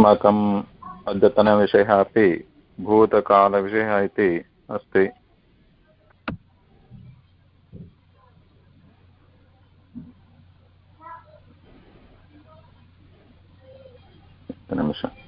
अस्माकम् अद्यतनविषयः अपि भूतकालविषयः इति अस्ति। निमिषम्।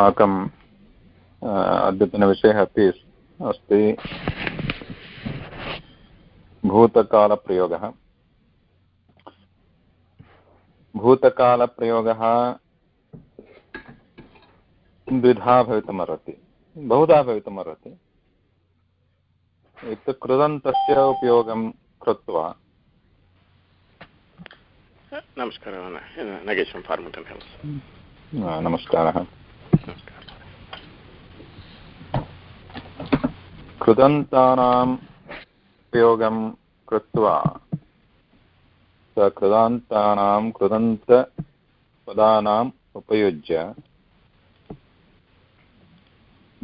अस्माकम् अद्यतनविषयः अपि अस्ति। भूतकालप्रयोगः। भूतकालप्रयोगः द्विधा भवितुमर्हति। बहुधा भवितुमर्हति। इत्युक्ते कृदन्तस्य उपयोगं कृत्वा। नमस्कारः नगेशं फार्मटन् नमस्कारः। कृदन्तानाम् उपयोगं कृत्वा। स कृदान्तानां कृदन्तपदानाम् उपयुज्य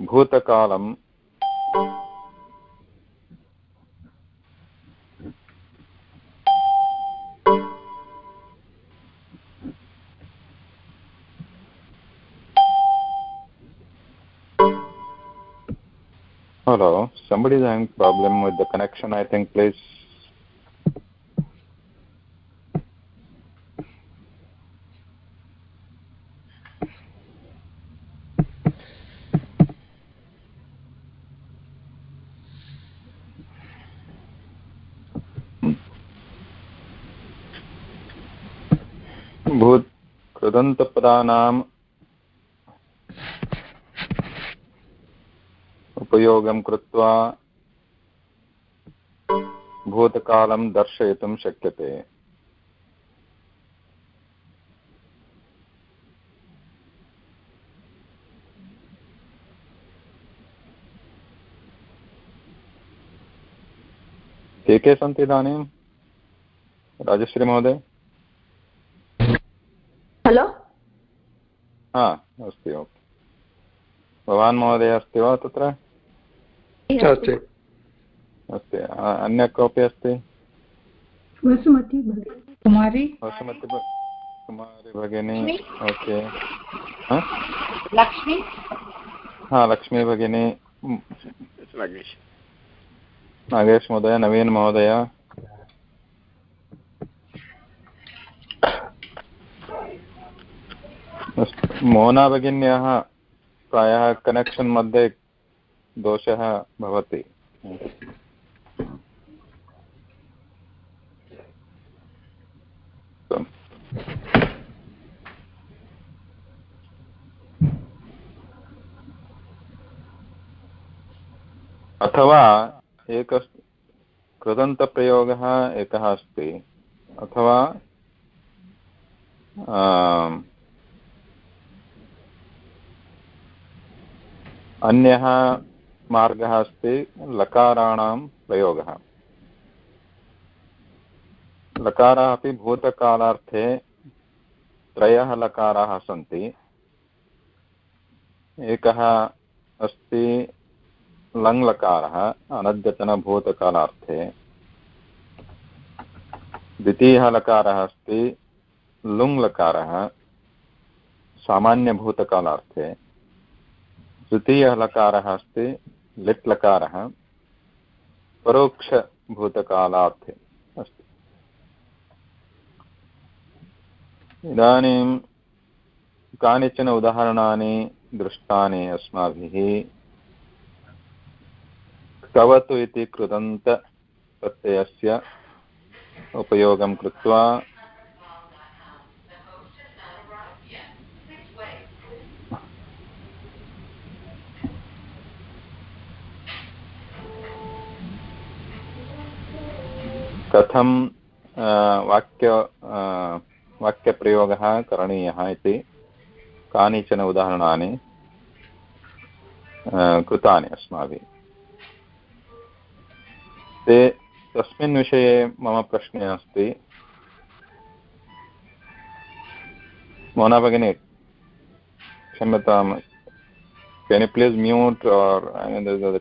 भूतकालं Hello, somebody is having problem with the connection, I think, please. भूत् उपयोगं कृत्वा भूतकालं दर्शयितुं शक्यते। के के सन्ति इदानीं? राजश्रीमहोदय हलो? हा अस्ति ओके। भवान् महोदय अस्ति वा तत्र? अस्ति अस्ति अन्य कोऽपि अस्ति वसुमती कुमारी वसुमति कुमारी भगिनी ओके लक्ष्मी हा लक्ष्मी भगिनी नागेश महोदय नवीन महोदय मोना भगिन्याः प्रायः कनेक्षन् मध्ये दोषः भवति। अथवा एक कृदन्तप्रयोगः एकः अस्ति। अथवा अन्यः मार्गः अस्ति लकाराणां प्रयोगः। लकाराः अपि भूतकालार्थे त्रयः लकाराः सन्ति। एकः अस्ति लङ्लकारः, अनद्यतनभूतकालार्थे। द्वितीयः लकारः अस्ति लुङ्लकारः, सामान्यभूतकालार्थे। तृतीयः लकारः अस्ति लिट् लकारः परोक्षभूतकालार्थे अस्ति। इदानीं कानिचन उदाहरणानि दृष्टानि अस्माभिः। कवतु इति कृदन्तप्रत्ययस्य उपयोगं कृत्वा कथं वाक्य वाक्यप्रयोगः करणीयः इति कानिचन उदाहरणानि कृतानि अस्माभिः। ते तस्मिन् विषये मम प्रश्नः अस्ति। मोना भगिनी क्षम्यतां can you please mute or I mean the, the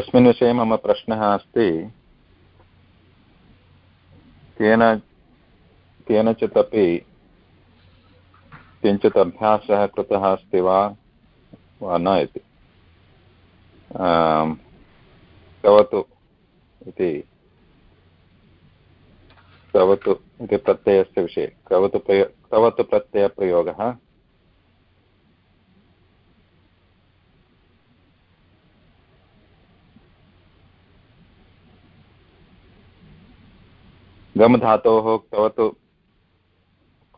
तस्मिन् विषये मम प्रश्नः अस्ति। केन केनचित् अपि किञ्चित् अभ्यासः कृतः अस्ति वा? वा न इति। कवतु इति। कवतु इति प्रत्ययस्य विषये। कवतु प्रयो कवतु प्रत्ययप्रयोगः। गम धातोः कवतु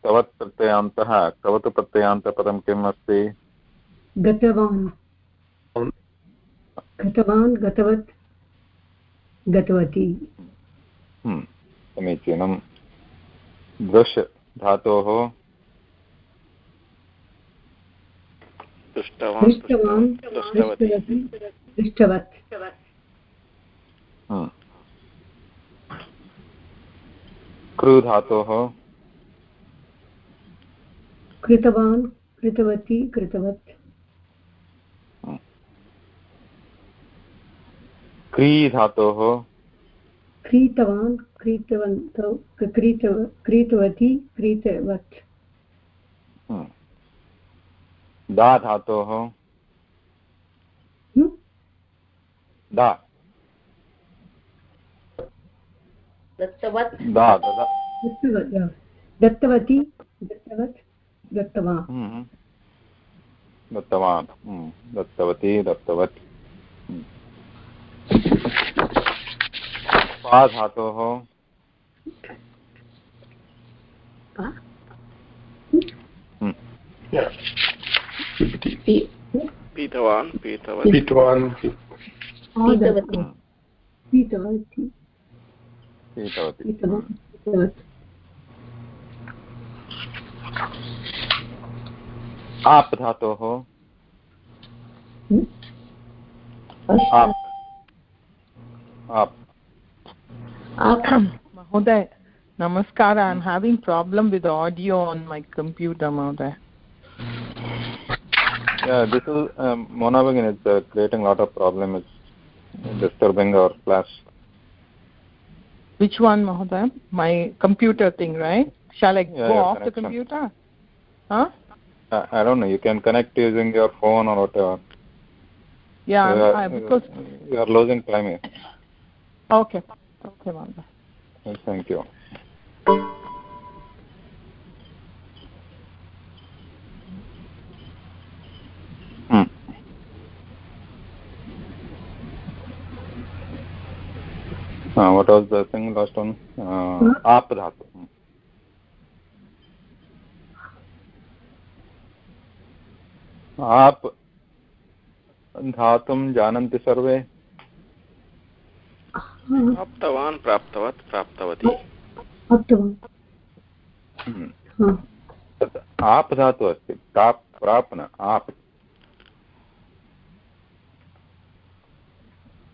कवत् प्रत्ययान्तः कवतु प्रत्ययान्तपदं किम् अस्ति? गतवान्। गतवान्। गतवत् गतवती। हम्म, समीचीनं दृश् धातोः दृष्टवान् दृष्टवत्। कृ धातोः कृतवान् कृतवती कृतवत्। क्री धातोः क्रीतवान् क्रीतवन्तौ क्रीतव क्रीतवती क्रीतवत्। हम्म। दा धातोः हम्म? दा। दत्तवत्। दा दत्तवत् दत्तवती दत्तवत् दत्तवान्। हम्म। दत्तवान् हम्म। दत्तवती दत्तवत्। हम्म। पा। धातोः पीतवान् पीतवती। पीतवान् पीतवती। पीतवती आप् धातोः आप् आप् Mahoday, Namaskar. I'm having problem with the audio on my computer, Mahoday. Yeah, this is um, Mona Begin is uh, creating a lot of problem. It's disturbing our class. Which one, Mahoday? My computer thing, right? Shall I Yeah, go off the computer? Huh? I, I don't know. You can connect using your phone or whatever. Yeah, you are, I, because uh, you are losing time here. okay, okay. Yes, Thank you. What was the thing last one? Uh, आप धातु Hmm. आप धातुं जानन्ति सर्वे प्राप्तवान् प्राप्तवत् प्राप्तवती Hmm. तत् आप धातु अस्ति। प्राप् प्राप् न आप।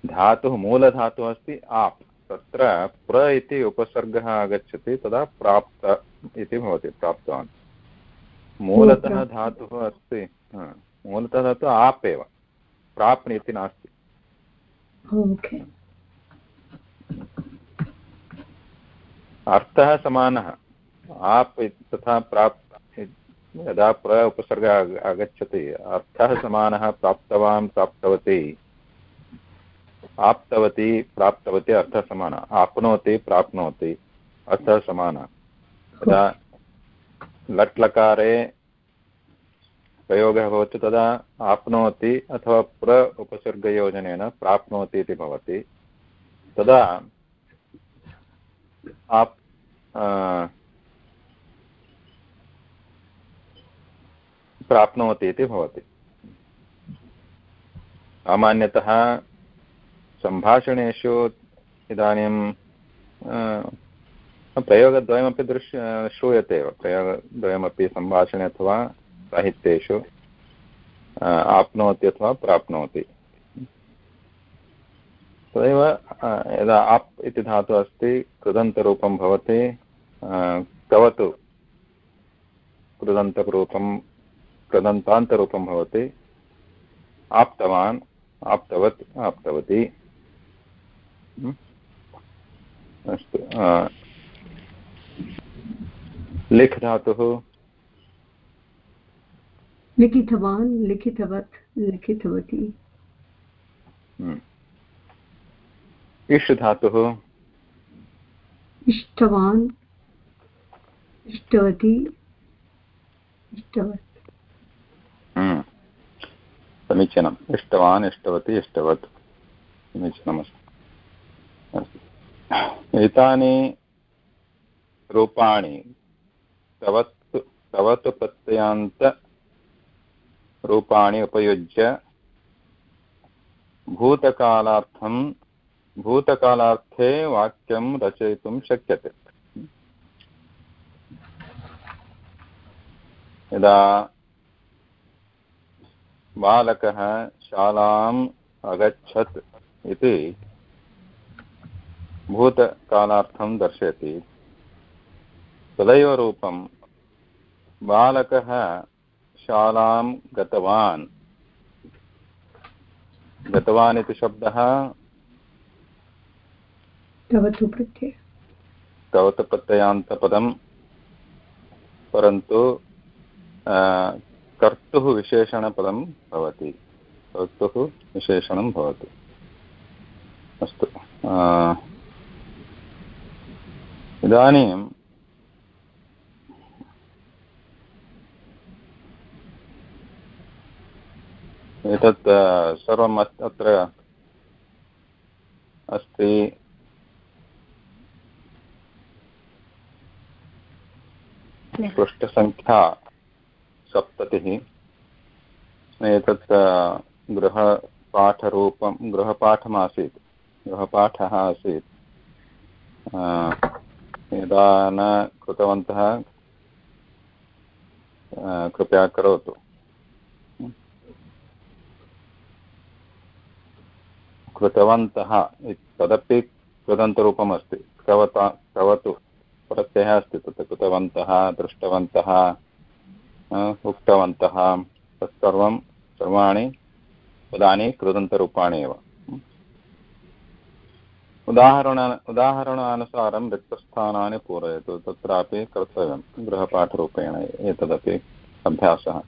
धातुः मूलधातुः अस्ति आप्। तत्र प्र इति उपसर्गः आगच्छति तदा प्राप्त इति भवति प्राप्तवान्। मूलतः धातुः अस्ति मूलतः धातुः आप् एव प्राप् इति नास्ति। अर्थः समानः आप् तथा प्राप् यदा प्र उपसर्गः आग- आगच्छति अर्थः समानः प्राप्तवान् प्राप्तवती। आप्तवती प्राप्तवती अर्थः समानः आप्नोति, प्राप्नोति अर्थः समानः यदा लट् लकारे प्रयोगः भवति, तदा आप्नोति अथवा प्र उपसर्गयोजनेन प्राप्नोति इति भवति। तदा आप् प्राप्नोति इति भवति। सामान्यतः सम्भाषणेषु इदानीं प्रयोगद्वयमपि दृश्य श्रूयते एव प्रयोगद्वयमपि सम्भाषणे अथवा साहित्येषु आप्नोति अथवा प्राप्नोति तदेव यदा आप् इति धातुः अस्ति, कृदन्तरूपं भवति कवतु कृदन्तरूपं, कृदन्तान्तरूपं भवति, आप्तवान्, आप्तवत्, आप्तवती? अस्तु अ, लिख् धातुः लिखितवान् लिखितवत् लिखितवती। हम्म। इष् धातुः इष्टवान् इष्टवती इष्टवत्। हम्म। समीचीनम्। इष्टवान् इष्टवती इष्टवत्। समीचीनमस्ति। अस्तु एतानि रूपाणि तवत् तवत् प्रत्ययान्तरूपाणि उपयुज्य भूतकालार्थं भूतकालार्थे वाक्यं रचयितुं शक्यते। यदा बालकः शालाम् अगच्छत् इति भूतकालार्थं दर्शयति। तदैव रूपं बालकः शालां गतवान्। गतवान् इति शब्दः? तवतु प्रत्यय। तवत् प्रत्ययान्तपदं। परन्तु कर्तुः विशेषणपदं भवति। कर्तुः विशेषणं भवति। अस्तु इदानीं एतत् सर्वम् अत्- अत्र अस्ति। पृष्ठसङ्ख्या सप्ततिः। एतत् गृहपाठरूपं गृहपाठमासीत्। गृहपाठः आसीत्। यदा न कृतवन्तः कृपया करोतु। कृतवन्तः तदपि कृदन्तरूपम् अस्ति कृतवता कृतवतु प्रत्ययः अस्ति तत्र कृतवन्तः, दृष्टवन्तः उक्तवन्तः। तत्सर्वं, सर्वाणि, पदानि कृदन्तरूपाणि एव। उदाहरण उदाहरणानुसारं रिक्तस्थानानि पूरयतु तत्रापि कर्तव्यं गृहपाठरूपेण एतदपि अभ्यासः।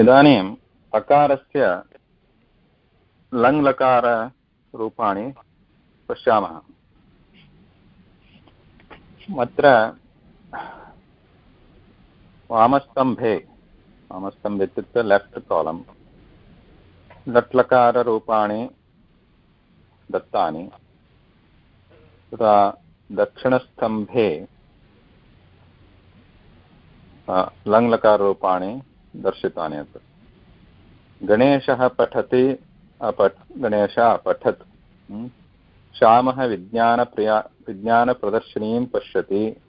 इदानीम् अकारस्य लङ्लकाररूपाणि पश्यामः। अत्र वामस्तम्भे वामस्तम्भे इत्युक्ते लेफ्ट् कालम् लट्लकाररूपाणि दत्तानि। तथा दक्षिणस्तम्भे लङ्लकाररूपाणि दर्शितानि अत्र। गणेशः पठति अपठ, गणेशः अपठत्। श्यामः विज्ञानप्रिया, विज्ञानप्रदर्शिनीं पश्यति।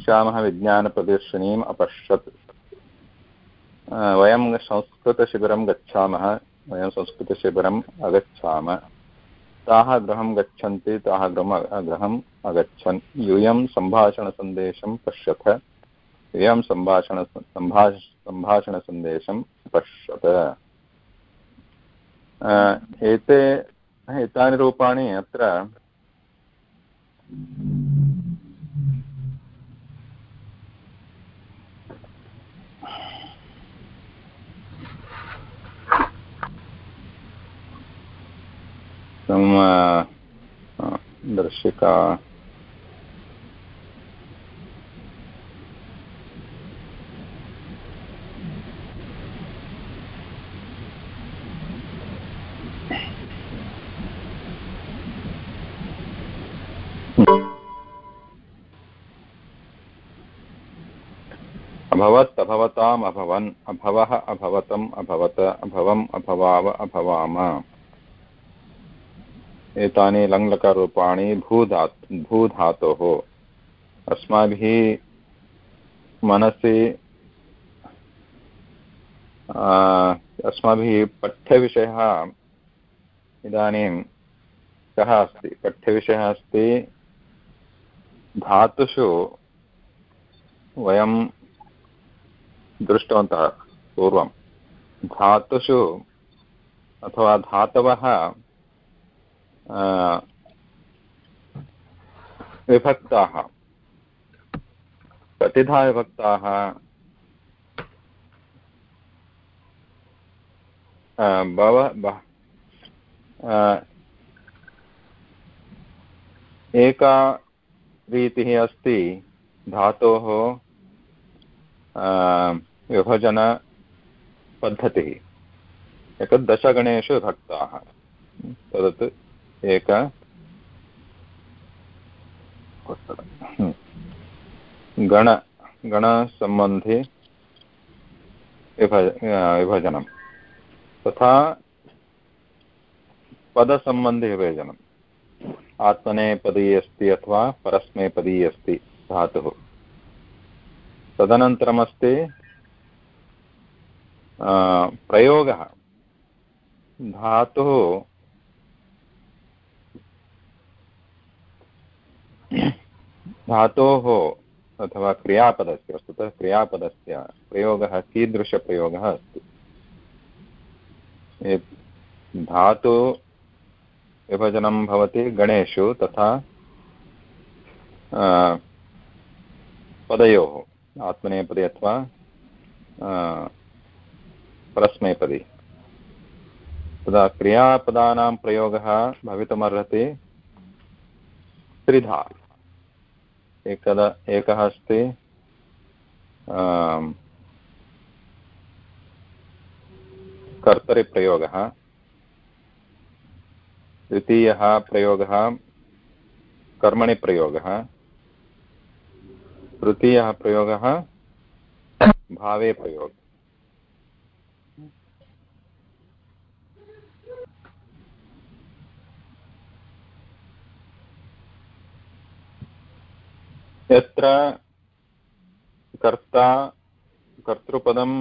श्यामः विज्ञानप्रदर्शिनीम् अपश्यत्। वयं संस्कृतशिबिरं गच्छामः। वयं संस्कृतशिबिरम् अगच्छाम। ताः गृहं गच्छन्ति, ताः गृहं गृहम् अगच्छन्। यूयं सम्भाषणसन्देशं पश्यथ इयं सम्भाषण, सम्भाष, सम्भाषणसन्देशं पश्यत। एते, एतानि रूपाणि अत्र दर्शिका अभवत् अभवताम् अभवन् अभवः अभवतम् अभवत अभवम् अभवाव अभवाम एतानि लङ्लकरूपाणि भूधा भूधातोः। अस्माभिः मनसि अस्माभिः पठ्यविषयः इदानीं कः अस्ति? पठ्यविषयः अस्ति, धातुषु वयं दृष्टवन्तः पूर्वं। धातुषु अथवा धातवः विभक्ताः। कतिधा विभक्ताः बव एका रीतिः अस्ति धातोः विभजनपद्धतिः एतत् दशगणेषु विभक्ताः। तदत् एक गण गणसम्बन्धि विभज विभजनं तथा पदसम्बन्धिविभजनम् आत्मनेपदी अस्ति अथवा परस्मैपदी अस्ति धातुः तदनन्तरमस्ति प्रयोगः धातुः धातोः अथवा क्रियापदस्य, वस्तुतः क्रियापदस्य प्रयोगः कीदृशप्रयोगः अस्ति? धातु विभजनं भवति गणेषु तथा पदयोः, आत्मनेपदी अथवा परस्मैपदी। तदा क्रियापदानां प्रयोगः भवितुमर्हति त्रिधा। एकदा एकः अस्ति कर्तरिप्रयोगः द्वितीयः प्रयोगः कर्मणि प्रयोगः तृतीयः प्रयोगः भावे प्रयोगः। यत्र कर्ता कर्तृपदं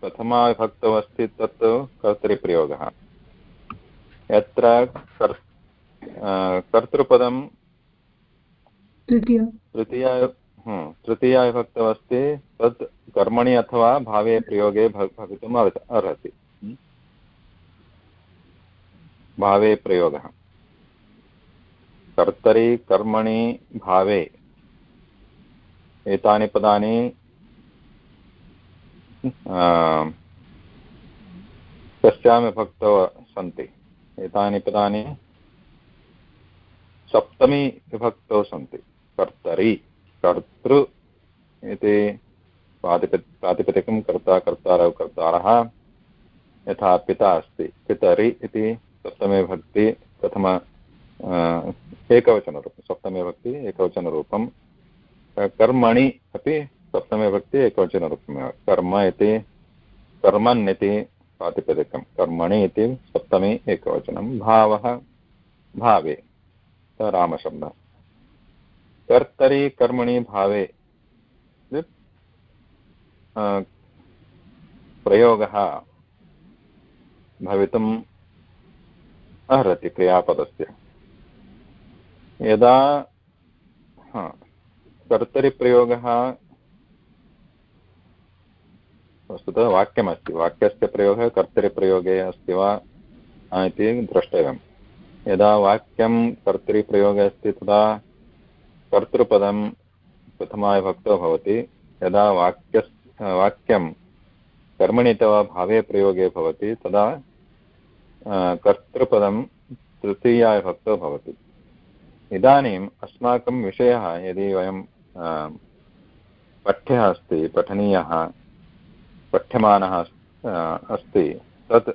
प्रथमाविभक्तौ अस्ति तत् कर्तरिप्रयोगः यत्र कर् कर्तृपदं तृतीया। तृतीयाविभक्तौ अस्ति तत् कर्मणि अथवा भावे प्रयोगे भवितुम् अर्हति। भावे प्रयोगः। कर्तरि कर्मणि भावे। एतानि पदानि कस्यां विभक्तौ सन्ति। एतानि पदानि सप्तमी विभक्तौ सन्ति। कर्तरि, कर्तृ इति प्रातिप प्रातिपदिकं कर्ता, कर्तारौ, कर्तारः यथा पिता अस्ति। पितरि इति सप्तमे विभक्ति प्रथम एकवचनरूपं, सप्तमे विभक्ति एकवचनरूपं कर्मणि अपि सप्तमीविभक्ति एकवचनरूपमेव कर्म इति कर्मन् इति प्रातिपदिकं। कर्मणि इति सप्तमी एकवचनं। भावः, भावे। रामशब्दः। कर्तरि, कर्मणि, भावे। प्रयोगः भवितुम् अर्हति क्रियापदस्य। यदा कर्तरिप्रयोगः। वस्तुतः वाक्यमस्ति। वाक्यस्य प्रयोगः कर्तरिप्रयोगे अस्ति वा? इति द्रष्टव्यं यदा वाक्यं कर्तरिप्रयोगे अस्ति, तदा कर्तृपदं प्रथमाविभक्तो भवति। यदा वाक्य वाक्यं कर्मणि तव भावे प्रयोगे भवति, तदा कर्तृपदं तृतीयाविभक्तो भवति। इदानीम् अस्माकं विषयः, यदि वयं पठ्यः अस्ति पठनीयः, पठ्यमानः अस्ति। तत्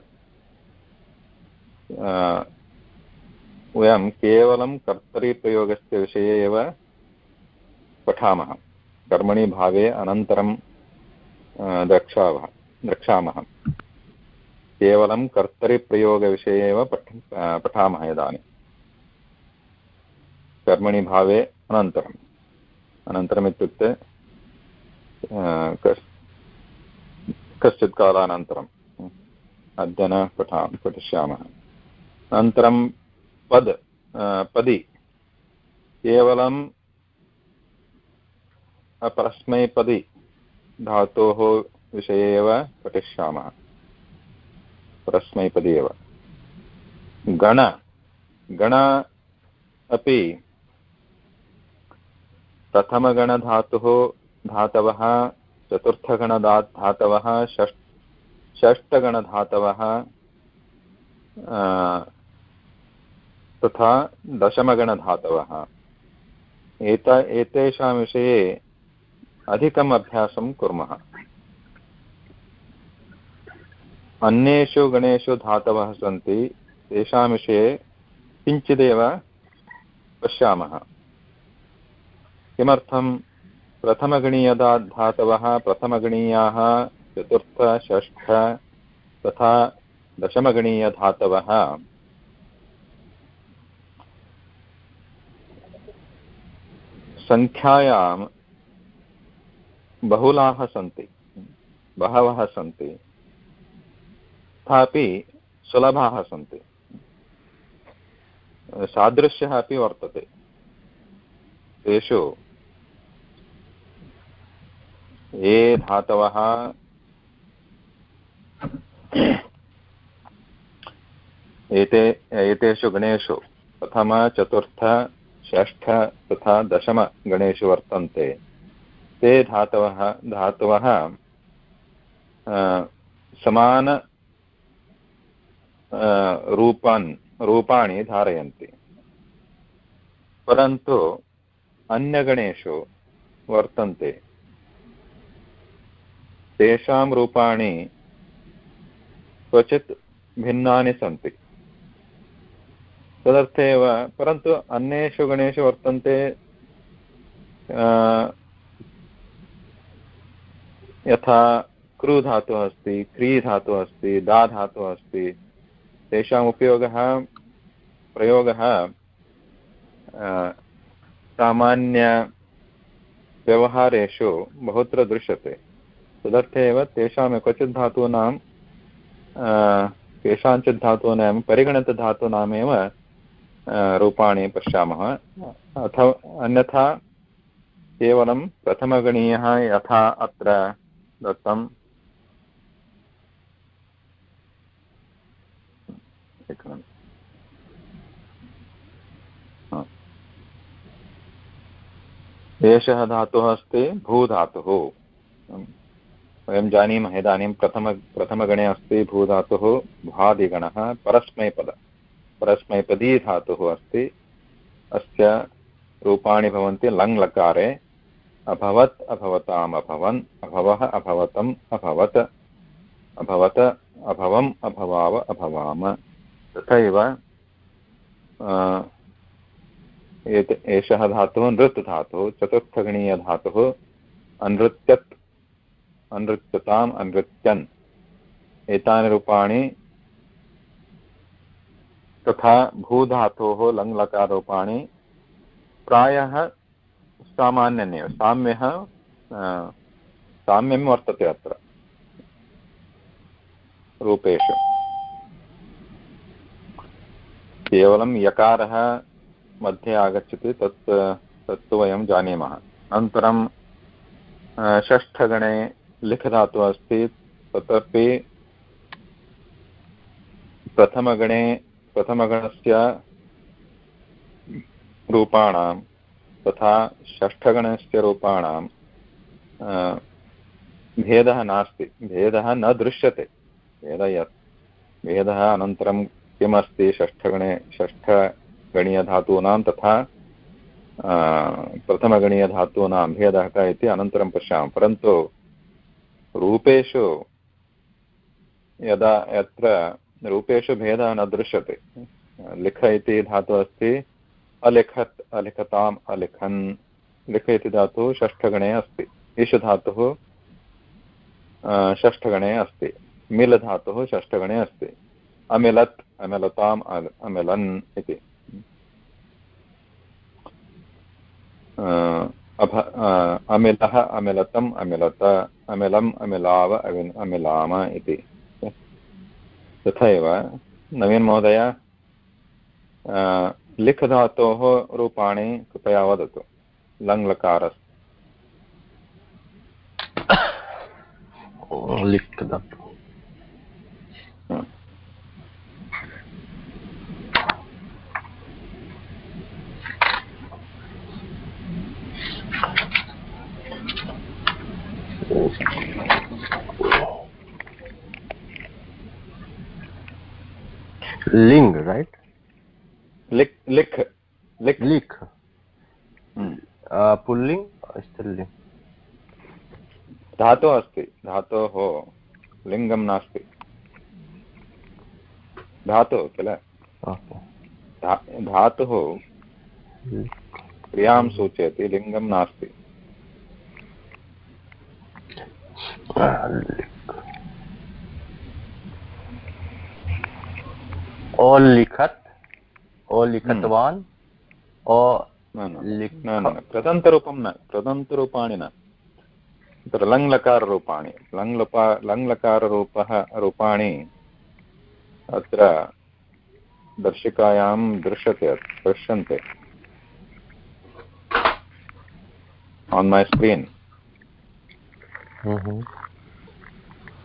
वयं केवलं कर्तरिप्रयोगस्य विषये एव पठामः। कर्मणि भावे अनन्तरं द्रक्ष्यावः द्रक्ष्यामः। केवलं कर्तरिप्रयोगविषये एव पठ पठामः इदानीं कर्मणि भावे अनन्तरम्। अनन्तरम् इत्युक्ते कश्चित् कालानन्तरम् अद्य न पठा, पठिष्यामः। अनन्तरं पद् पदि। केवलं परस्मैपदि धातोः विषये एव पठिष्यामः। परस्मैपदि एव। गण। गण अपि प्रथमगणधातुः धातवः चतुर्थगणदा धातवः, षष्, षष्ठगणधातवः तथा दशमगणधातवः। एत, एतेषां विषये अधिकम् अभ्यासं कुर्मः। अन्येषु गणेषु धातवः सन्ति, तेषां विषये किञ्चिदेव पश्यामः। किमर्थं प्रथमगणीयदा धातवः प्रथमगणीयाः, चतुर्थ, षष्ठ तथा दशमगणीयधातवः? सङ्ख्यायां बहुलाः सन्ति, बहवः सन्ति, तथापि सुलभाः सन्ति। सादृश्यः अपि वर्तते। तेषु ये धातवः। एते, एतेषु गणेषु प्रथम, चतुर्थ, षष्ठ तथा दशमगणेषु वर्तन्ते। ते धातवः धातवः समान रूपान्, रूपाणि धारयन्ति। परन्तु अन्यगणेषु वर्तन्ते। तेषां रूपाणि क्वचित् भिन्नानि सन्ति। तदर्थे एव, परन्तु अन्येषु गणेषु वर्तन्ते यथा क्रू धातुः अस्ति क्री धातुः अस्ति दा धातुः अस्ति, तेषाम् उपयोगः, प्रयोगः सामान्यव्यवहारेषु बहुत्र दृश्यते। तदर्थे एव तेषां क्वचित् धातूनां केषाञ्चित् धातूनां परिगणितधातूनामेव रूपाणि पश्यामः। अथवा अन्यथा केवलं प्रथमगणीयः यथा अत्र दत्तं एषः धातुः अस्ति, भूधातुः। वयं जानीमः, इदानीं प्रथम, प्रथमगणे अस्ति भूधातुः भ्वादिगणः परस्मैपद। परस्मैपदी धातुः अस्ति। अस्य रूपाणि भवन्ति लङ् लकारे अभवत्, अभवताम् अभवन्, अभवः, अभवतम्, अभवत् अभवत्, अभवम्, अभवाव, अभवाम। तथैव एषः धातुः नृत् धातुः, चतुर्थगणीयधातुः, अनृत्यत् अनृत्यताम् अनृत्यन् एतानि रूपाणि तथा भूधातोः लङ्लकारूपाणि प्रायः सामान्यमेव साम्यः साम्यं वर्तते अत्र रूपेषु केवलं यकारः मध्ये आगच्छति तत् तत्तु वयं जानीमः अनन्तरं षष्ठगणे लिखधातुः अस्ति। तदपि प्रथमगणे, प्रथमगणस्य रूपाणां तथा षष्ठगणस्य रूपाणां भेदः नास्ति। भेदः न दृश्यते। भेदः यत्। भेदः अनन्तरं किमस्ति? षष्ठगणे, षष्ठगणीयधातूनां तथा प्रथमगणीयधातूनां भेदः कः इति अनन्तरं पश्यामः। परन्तु रूपेषु यदा यत्र रूपेषु भेदः न दृश्यते। लिख इति धातुः अस्ति, अलिखत्, अलिखताम्, अलिखन्। लिख इति धातुः षष्ठगणे अस्ति। ईश धातुः षष्ठगणे अस्ति। मिल धातुः षष्ठगणे अस्ति। अमिलत्, अमिलताम् अमिलन् इति। अभ अमिलः, अमिलतम्, अमिलत। अमिलम् अमिलाव अमिलाम इति। तथैव नवीन महोदय लिख् धातोः रूपाणि कृपया वदतु। लङ्लकार लिख् धातु ling right? लिख लिख लिख। लिख। पुल्लिङ्ग् स्त्रीलिङ्ग् धातुः अस्ति धातोः लिङ्गं नास्ति। धातुः किल? धातुः क्रियाँ सूचयति लिङ्गं नास्ति। लिखत् ओ लिखितवान् ओ कृदन्तरूपं न कृदन्तरूपाणि न तत्र लङ्लकाररूपाणि। लङ्लपा लङ्लकाररूपः रूपाणि अत्र दर्शिकायां दृश्यते दृश्यन्ते। आन् मै स्क्रीन्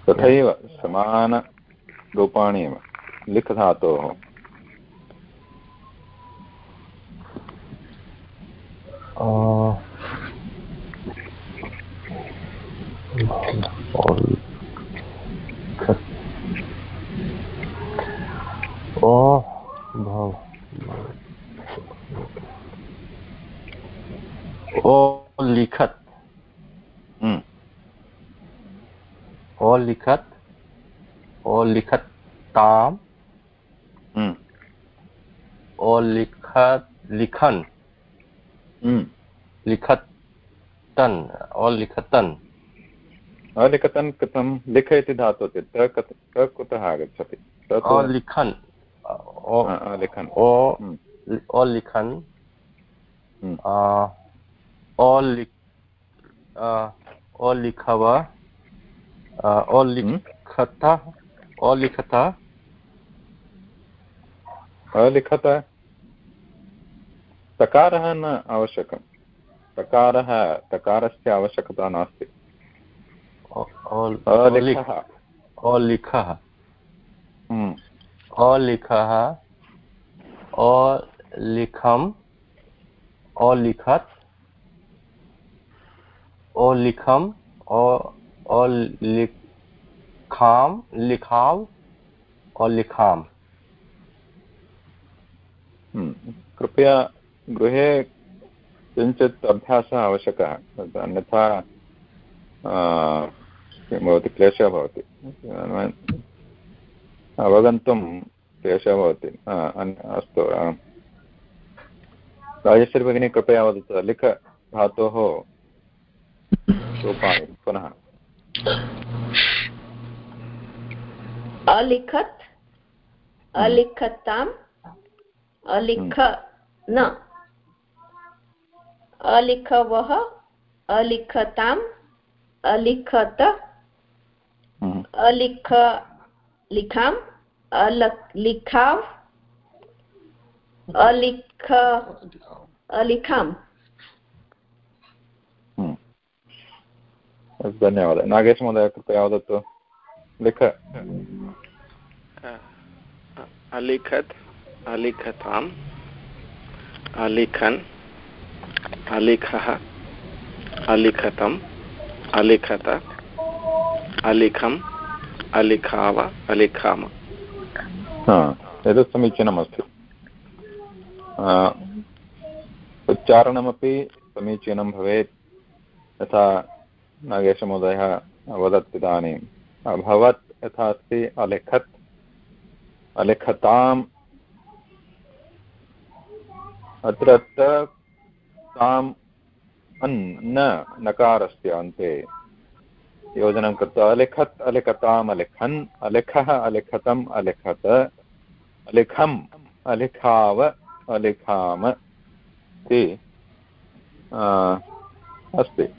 तथैव समानरूपाणि एव लिख् धातोः ओ भव ओ लिखत ओ लिखत ओ लिखत ताम और लिखत लिखन। लिखतन और लिखतन अलिखतन्। कथं लिख इति धातु त कुतः आगच्छति? लिखन् लिखन् ओ लिखन् ओ लिखव ओ लिखत ओ लिखत अलिखत तकारः न आवश्यकं। तकारः तकारस्य आवश्यकता नास्ति। अलिखः। अलिखः। अलिखः। अलिखम् अलिखत्। अलिखम् अलिखां। लिखाव्। अलिखाम्। कृपया गृहे किञ्चित् अभ्यासः आवश्यकः, अन्यथा किं भवति, क्लेशः भवति। अवगन्तुं क्लेशः भवति। अस्तु राजेश्वरी भगिनी, कृपया वदतु, लिख धातोः रूपाणि, पुनः। अलिखत्, अलिखताम् अलिख न अलिखवः अलिखताम् अलिखत हम्म। अलिख लिखाम् अल लिखाव् अलिख अलिखाम्। हम्म। धन्यवादः। नागेशमहोदय कृपया वदतु। लिख। अलिखत् अलिखताम् अलिखन्। अलिखः, अलिखतम्, अलिखत, अलिखम्, अलिखाव, अलिखाम। एतत् समीचीनमस्ति। उच्चारणमपि समीचीनं भवेत्। यथा नागेशमहोदयः अवदत् इदानीम्। अभवत् यथा अस्ति अलिखत्, अलिखताम्। अत्र ताम् अन् न नकारस्य अन्ते। योजनं कृत्वा अलिखत्, अलिखताम् अलिखन्, अलिखः अलिखतम् अलिखत, अलिखम् अलिखाव अलिखाम इति अस्ति।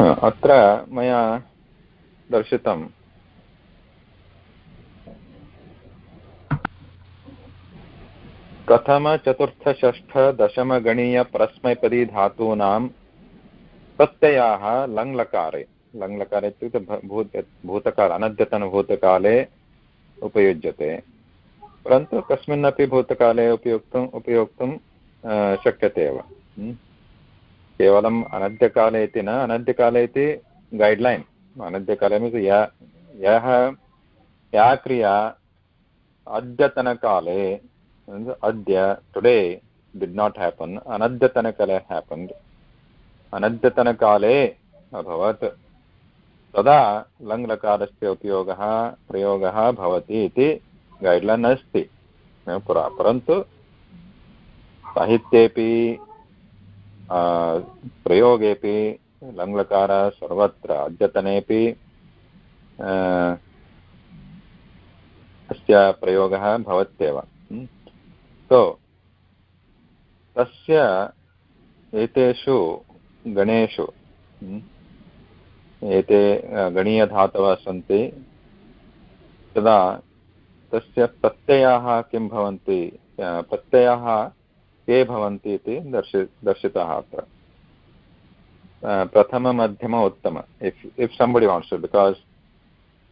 अत्र मया दर्शितं प्रथमचतुर्थषष्ठदशमगणीयपरस्मैपदी धातूनां प्रत्ययाः लङ्लकारे। लङ्लकारे इत्युक्ते भूत, भूतकाल, अनद्यतनभूतकाले उपयुज्यते। परन्तु कस्मिन्नपि भूतकाले उपयोक्तुम्, उपयोक्तुं शक्यते एव। केवलम् अनद्यकाले इति न अनद्यकाले इति गैड्लैन् अनद्यकाले मीन्स् यः या क्रिया अद्यतनकाले अद्य टुडे डिड् नाट् हेपन् अनद्यतनकाले हेपन्ड् अनद्यतनकाले अभवत् तदा लङ्लकारस्य उपयोगः प्रयोगः भवति इति गैड्लैन् अस्ति पुरा परन्तु साहित्येपि प्रयोगेपि लङ्लकारः सर्वत्र अद्यतनेपि अस्य प्रयोगः भवत्येव। सो तस्य एतेषु गणेषु एते गणीयधातवः सन्ति, तदा तस्य प्रत्ययाः किं भवन्ति? प्रत्ययाः के भवन्ति इति दर्शि दर्शितः अत्र प्रथममध्यम उत्तम if if somebody wants to because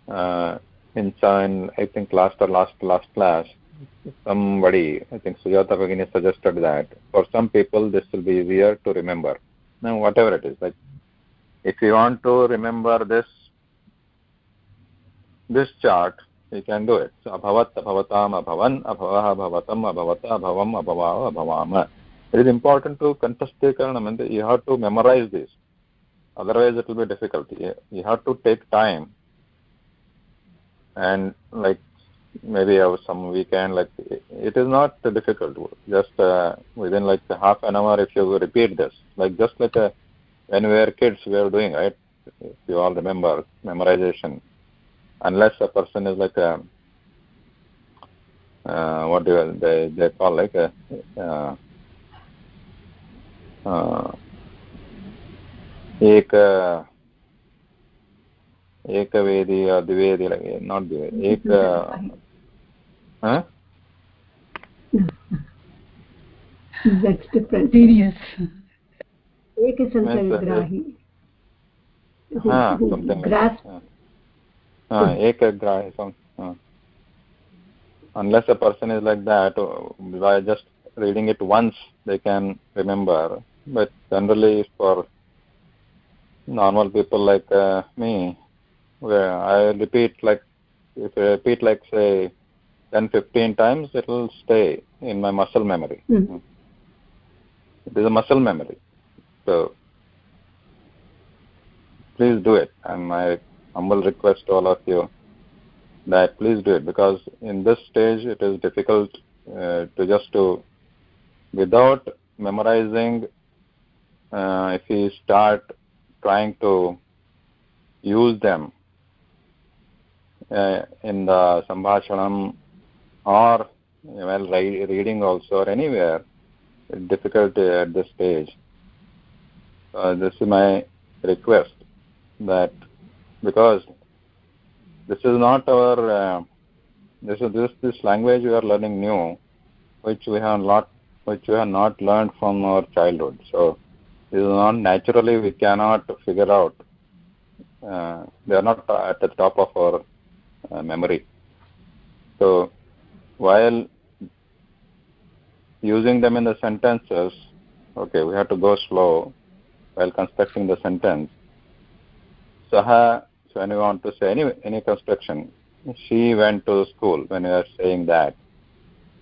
uh, in, in I think last or last last class somebody I think Sujata Bhagini suggested that for some people this will be easier to remember now whatever it is like if you want to remember this this chart you can do it. So abhavat abhavatam abhavan abhavah abhavatam abhavata abhavam abhavav abhavama. It is important to contextualize and you have to memorize this. Otherwise it will be difficult. You have to take time. And like maybe some weekend like it is not difficult. Just uh, within like half an hour if you repeat this like just like a, when we were kids we were doing right? You all remember memorization unless a person is like a uh, what do they they call like a uh, uh, एक एकवेदी Dwivedi not Dwivedi एक That's different. Serious. एकसंख्याग्राही हाँ something like हाँ ekagrai hmm. unless a person is like that oh, by just reading it once they can remember. But generally for normal people like uh, me where i repeat like if i repeat like say 10 15 times it will stay in my muscle memory. Mm. it is a muscle memory. So please do it and i humble request to all of you that please do it because in this stage it is difficult uh, to just to without memorizing uh, if we start trying to use them uh, in the sambhashanam or while reading also or anywhere, it's difficult at this stage. Uh, this is my request that because this is not our uh, this is this this language we are learning new, which we have not which we have not learned from our childhood. So this is not naturally we cannot figure out. Uh, they are not at the top of our uh, memory. So while using them in the sentences, okay, we have to go slow while constructing the sentence. Saha, so when you want to say any any construction, she went to school when you are saying that.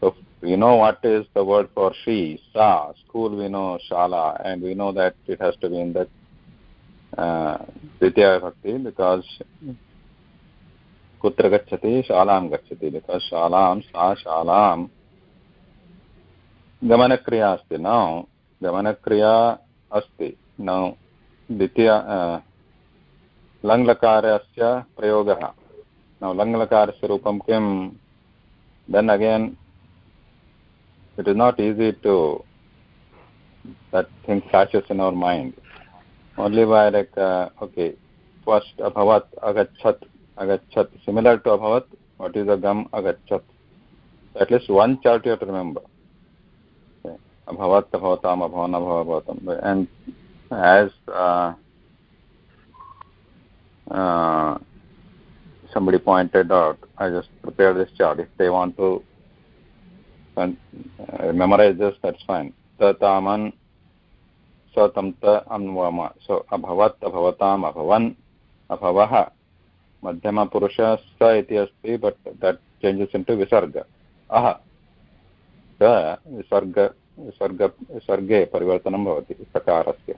So we know what is the word for she, sa. School we know shala, and we know that it has to be in the uh, Ditya Bhakti because कुत्र गच्छति शालां गच्छति because शालां सा शालां गमनक्रिया अस्ति नौ गमनक्रिया अस्ति नौ द्वितीय लङ्लकारस्य प्रयोगः। नाम लङ्लकारस्य रूपं किं then again it is not easy to that thing flashes in our mind only by like okay first अभवत् अगच्छत् अगच्छत् सिमिलर् टु अभवत् वट् इस् अ गम् अगच्छत् at least one chart you remember अभवत् भवताम् अभवन् अभवत् भवतां and as somebody pointed out i just prepared this chart. If they want to uh, memorize this that's fine. Tataman सतं त अन्वम सो अभवत् अभवताम् अभवन् अभवः मध्यमपुरुषः स इति अस्ति but that changes into विसर्ग अह स विसर्ग विसर्ग विसर्गे परिवर्तनं भवति सकारस्य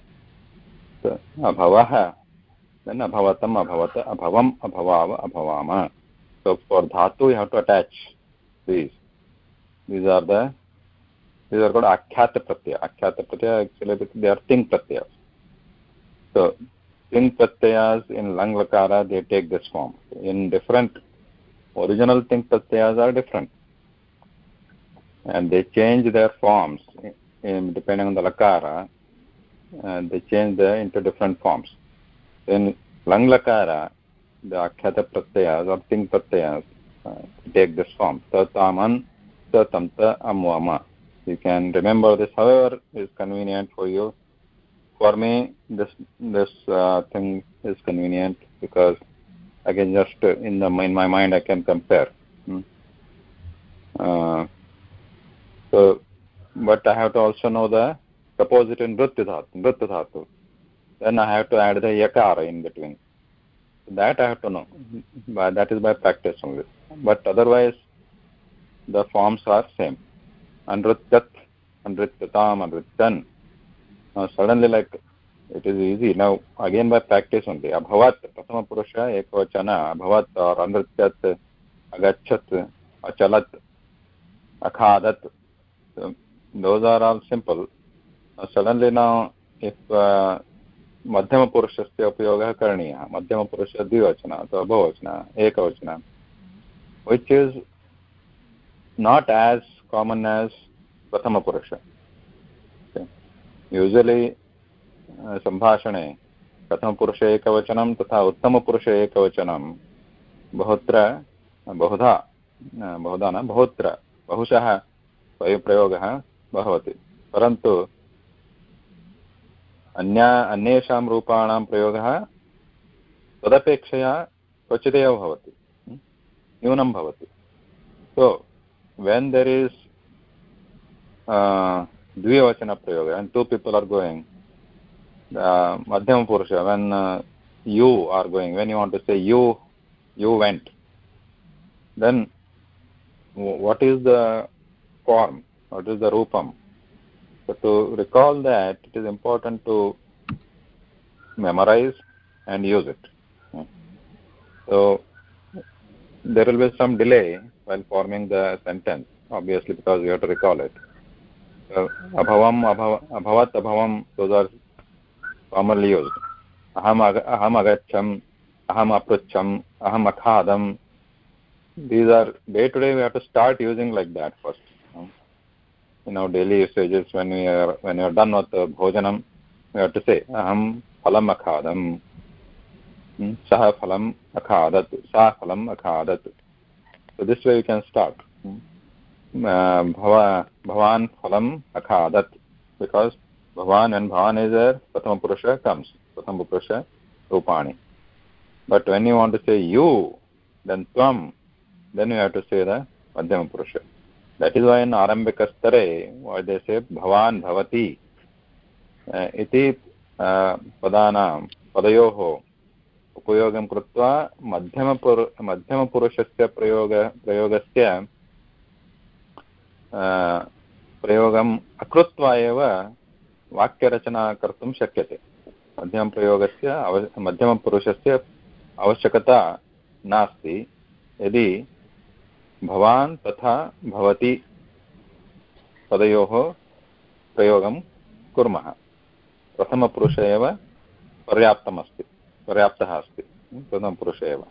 अभवः then abhavatam abhavata abhavam abhavava abhavama. So for dhatu you have to attach these. These are the these are called akhyata pratyaya. Akhyata pratyaya actually they are thing pratyayas. So thing pratyayas in lang lakara they take this form. In different original thing pratyayas are different. And they change their forms. In, depending on the lakara and they change the into different forms in lang lakara the akhyata pratyayas or ting pratyayas uh, take this form. Tataman tatamta amvama. You can remember this however is convenient for you. For me this this uh, thing is convenient because i can just uh, in the in my mind i can compare. Hmm. uh, so but i have to also know the supposite in nritya dhatu nritya dhatu then i have to add the yakara in between that i have to know but that is by practice only but otherwise the forms are same anrutyat anrityatam anrityan now suddenly like it is easy now again by practice only abhavat prathama purusha ekavachana abhavat or anrityat agachat achalat akhadat so those are all simple now suddenly now if uh, मध्यमपुरुषस्य उपयोगः करणीयः। मध्यमपुरुषः द्विवचन अथवा बहुवचन एकवचन। As common as prathama purusha okay. usually uh, सम्भाषणे प्रथमपुरुषे एकवचनं तथा उत्तमपुरुषे एकवचनं बहुत्र बहुधा बहुधा न बहुत्र बहुशः प्रयोगः भवति। परन्तु अन्या, अन्येषां रूपाणां प्रयोगः तदपेक्षया क्वचिदेव भवति न्यूनं भवति. सो वेन् देर् इस् द्विवचनप्रयोगः two people are going मध्यमपुरुष when you are going when you want to say you you went then what is the form what is the रूपम् so to recall that it is important to memorize and use it. So there will be some delay while forming the sentence obviously because you have to recall it. Abhavam abhavat abhavam those are commonly used. Aham aham agacham aham aprucham aham akhadam. These are day to day we have to start using like that first in our daily usages when we are when we are done with the bhojanam we have to say aham phalam akhadam सः फलम् अखादत् सा फलम् अखादत् so this way you can start bhava bhavan phalam akhadat because bhavan and bhavan is there prathama purusha comes prathama purusha rupani but when you want to say you then tvam then you have to say the madhyama purusha That is why in arambika stare why they say bhavan bhavati पदानां, पदयोः उपयोगं कृत्वा मध्यमपुर, मध्यमपुरुषस्य प्रयोग, प्रयोगस्य प्रयोगम् अकृत्वा एव वाक्यरचना कर्तुं शक्यते। मध्यमप्रयोगस्य अव, मध्यमपुरुषस्य आवश्यकता नास्ति। यदि भवान् तथा भवति पदयोः प्रयोगं कुर्मः। प्रथमपुरुष एव पर्याप्तमस्ति, पर्याप्तः अस्ति, प्रथमपुरुष एव।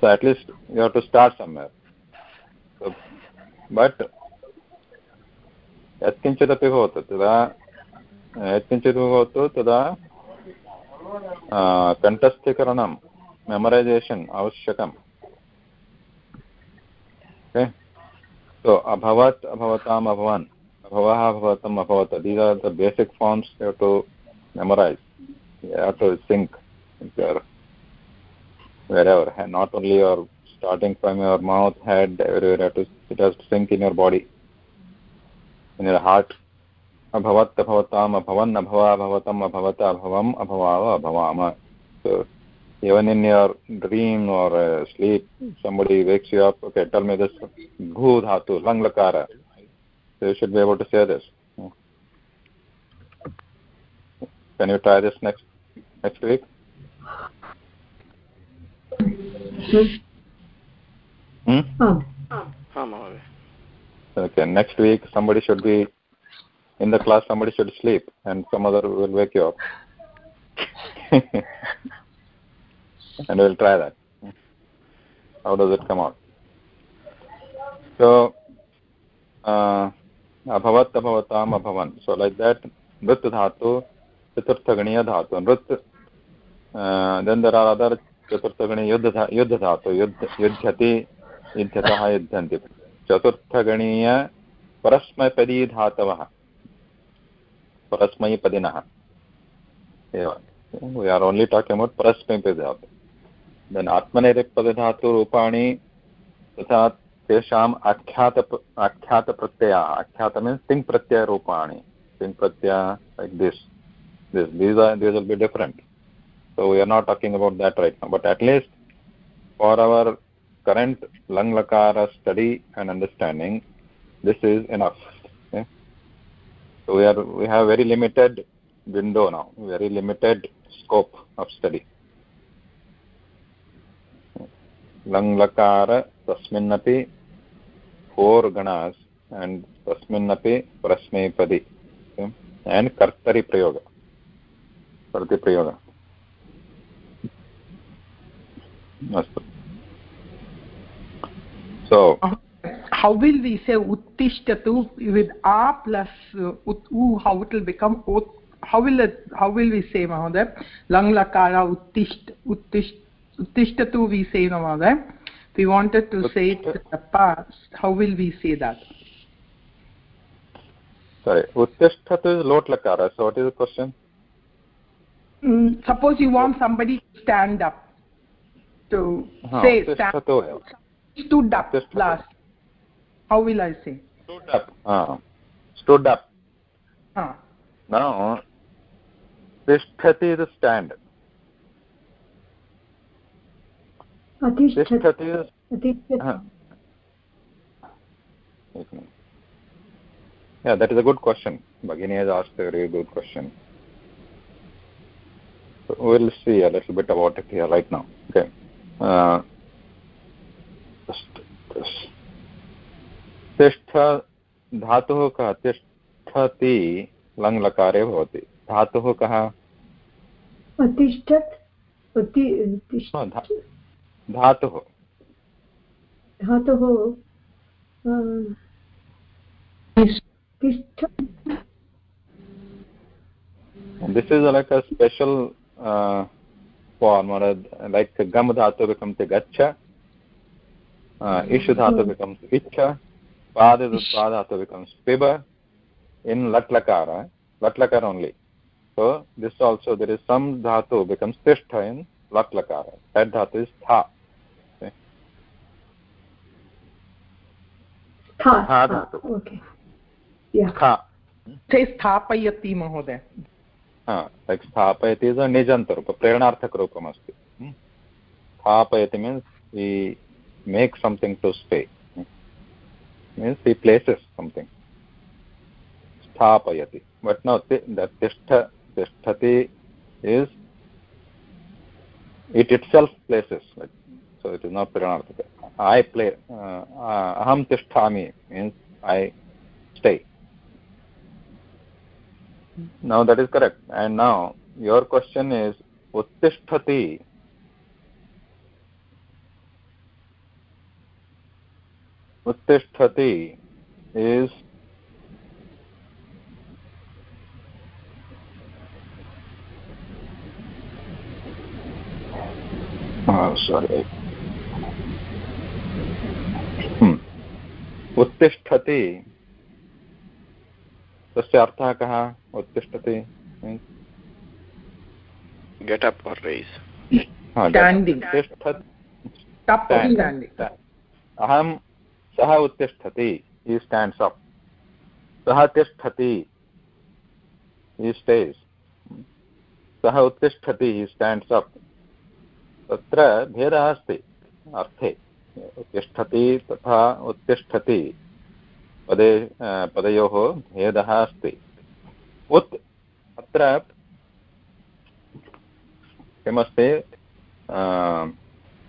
so at least you have to start but यत्किञ्चिदपि भवतु, तदा, यत्किञ्चित् भवतु, तदा कण्ठस्थीकरणं मेमरैजेशन् आवश्यकम्। ओके सो अभवत्, अभवताम्, अभवान्। अभवः, अभवतम्, अभवत्। These are the basic forms have to memorise to sink your wherever not only your starting from your mouth head it has to sink in your body in your heart अभवत्, अभवताम्, अभवन्, अभवा भवतम् अभवत्, अभवम्, अभवाव, अभवाम. Even in your dream or uh, sleep somebody wakes you up okay tell me this bhu dhatu lang lakara so you should be able to say this. Can you try this next next week? Hmm? okay next week somebody should be in the class somebody should sleep and some other will wake you up and we'll try that. How does it come out? So uh, अभवत् अभवताम् अभवन् so like that nrit धातु चतुर्थगणीय धातु nrit then there are other चतुर्थगणे युद्ध युद्ध धातु युद्ध युध्यति युध्यतः युध्यन्ति चतुर्थगणीय परस्मैपदी धातवः परस्मैपदिनः एव we are only talking about धातु देन् आत्मनेरिपदधातुरूपाणि तथा तेषाम् आख्यात आख्यातप्रत्ययाः आख्यात मीन्स् तिङ् प्रत्ययरूपाणि तिङ् प्रत्यय like this this these are these will be different so we are not talking about that right now but at least for our current lang lakara study and understanding this is enough okay? so we are we have very limited window now very limited scope of study Lakara tasminnapi four ganas and tasminnapi prasmepadi okay? and kartari अस्तु so how will we say uttishtatu with a plus uh, u how it will become ut how will it how will we say mahoday lang lakara uttisht uttisht uttishtatu we say mahoday we wanted to say it in the past how will we say that? Sorry uttishtatu is lot lakara so what is the question? Mm, suppose you want somebody to stand up to huh, say stand stood up last. How will i say? Stood up ah. Stood up. Ah. Now tishtati is stand. tishtati yeah that is a good question Bhagini has asked a very good question so we'll see a little bit about it here right now okay uh, तिष्ठ धातुः कः तिष्ठति लङ् लकारे भवति धातुः कः धातुः। धातुः this is like a special form like गम् धातुकं ते गच्छ इषु धातुकं इच्छ पादृत्पादातुकं पिब इन् लट्लकार लट्लकार only so this also there is some धातु बिकम्स् तिष्ठ इन् लट्लकार धातु hmm. इस् था ते स्थापयति महोदय। हा स्थापयति निजन्तरूप प्रेरणार्थकरूपमस्ति। Hmm? स्थापयति means he make something to stay means he places something स्थापयति। बट् नो तिष्ठ तिष्ठति is it itself places so it is not pranarthaka I play अहं तिष्ठामि means I stay now that is correct. And now your question is uttishtati uttishtati is oh sorry. उत्तिष्ठति। तस्य अर्थः कः? उत्तिष्ठति। Get up or raise. हा, Standing. तिष्ठत् Stop Stand. standing. अहं सः उत्तिष्ठति। हि स्टाण्ड्स् अप् सः तिष्ठति। हि स्टेस् सः उत्तिष्ठति। हि स्टाण्ड्स् अप् तत्र भेदः अस्ति अर्थे। तिष्ठति तथा उत्तिष्ठति। पदे पदयोः भेदः अस्ति। उत् अत्र किमस्ति?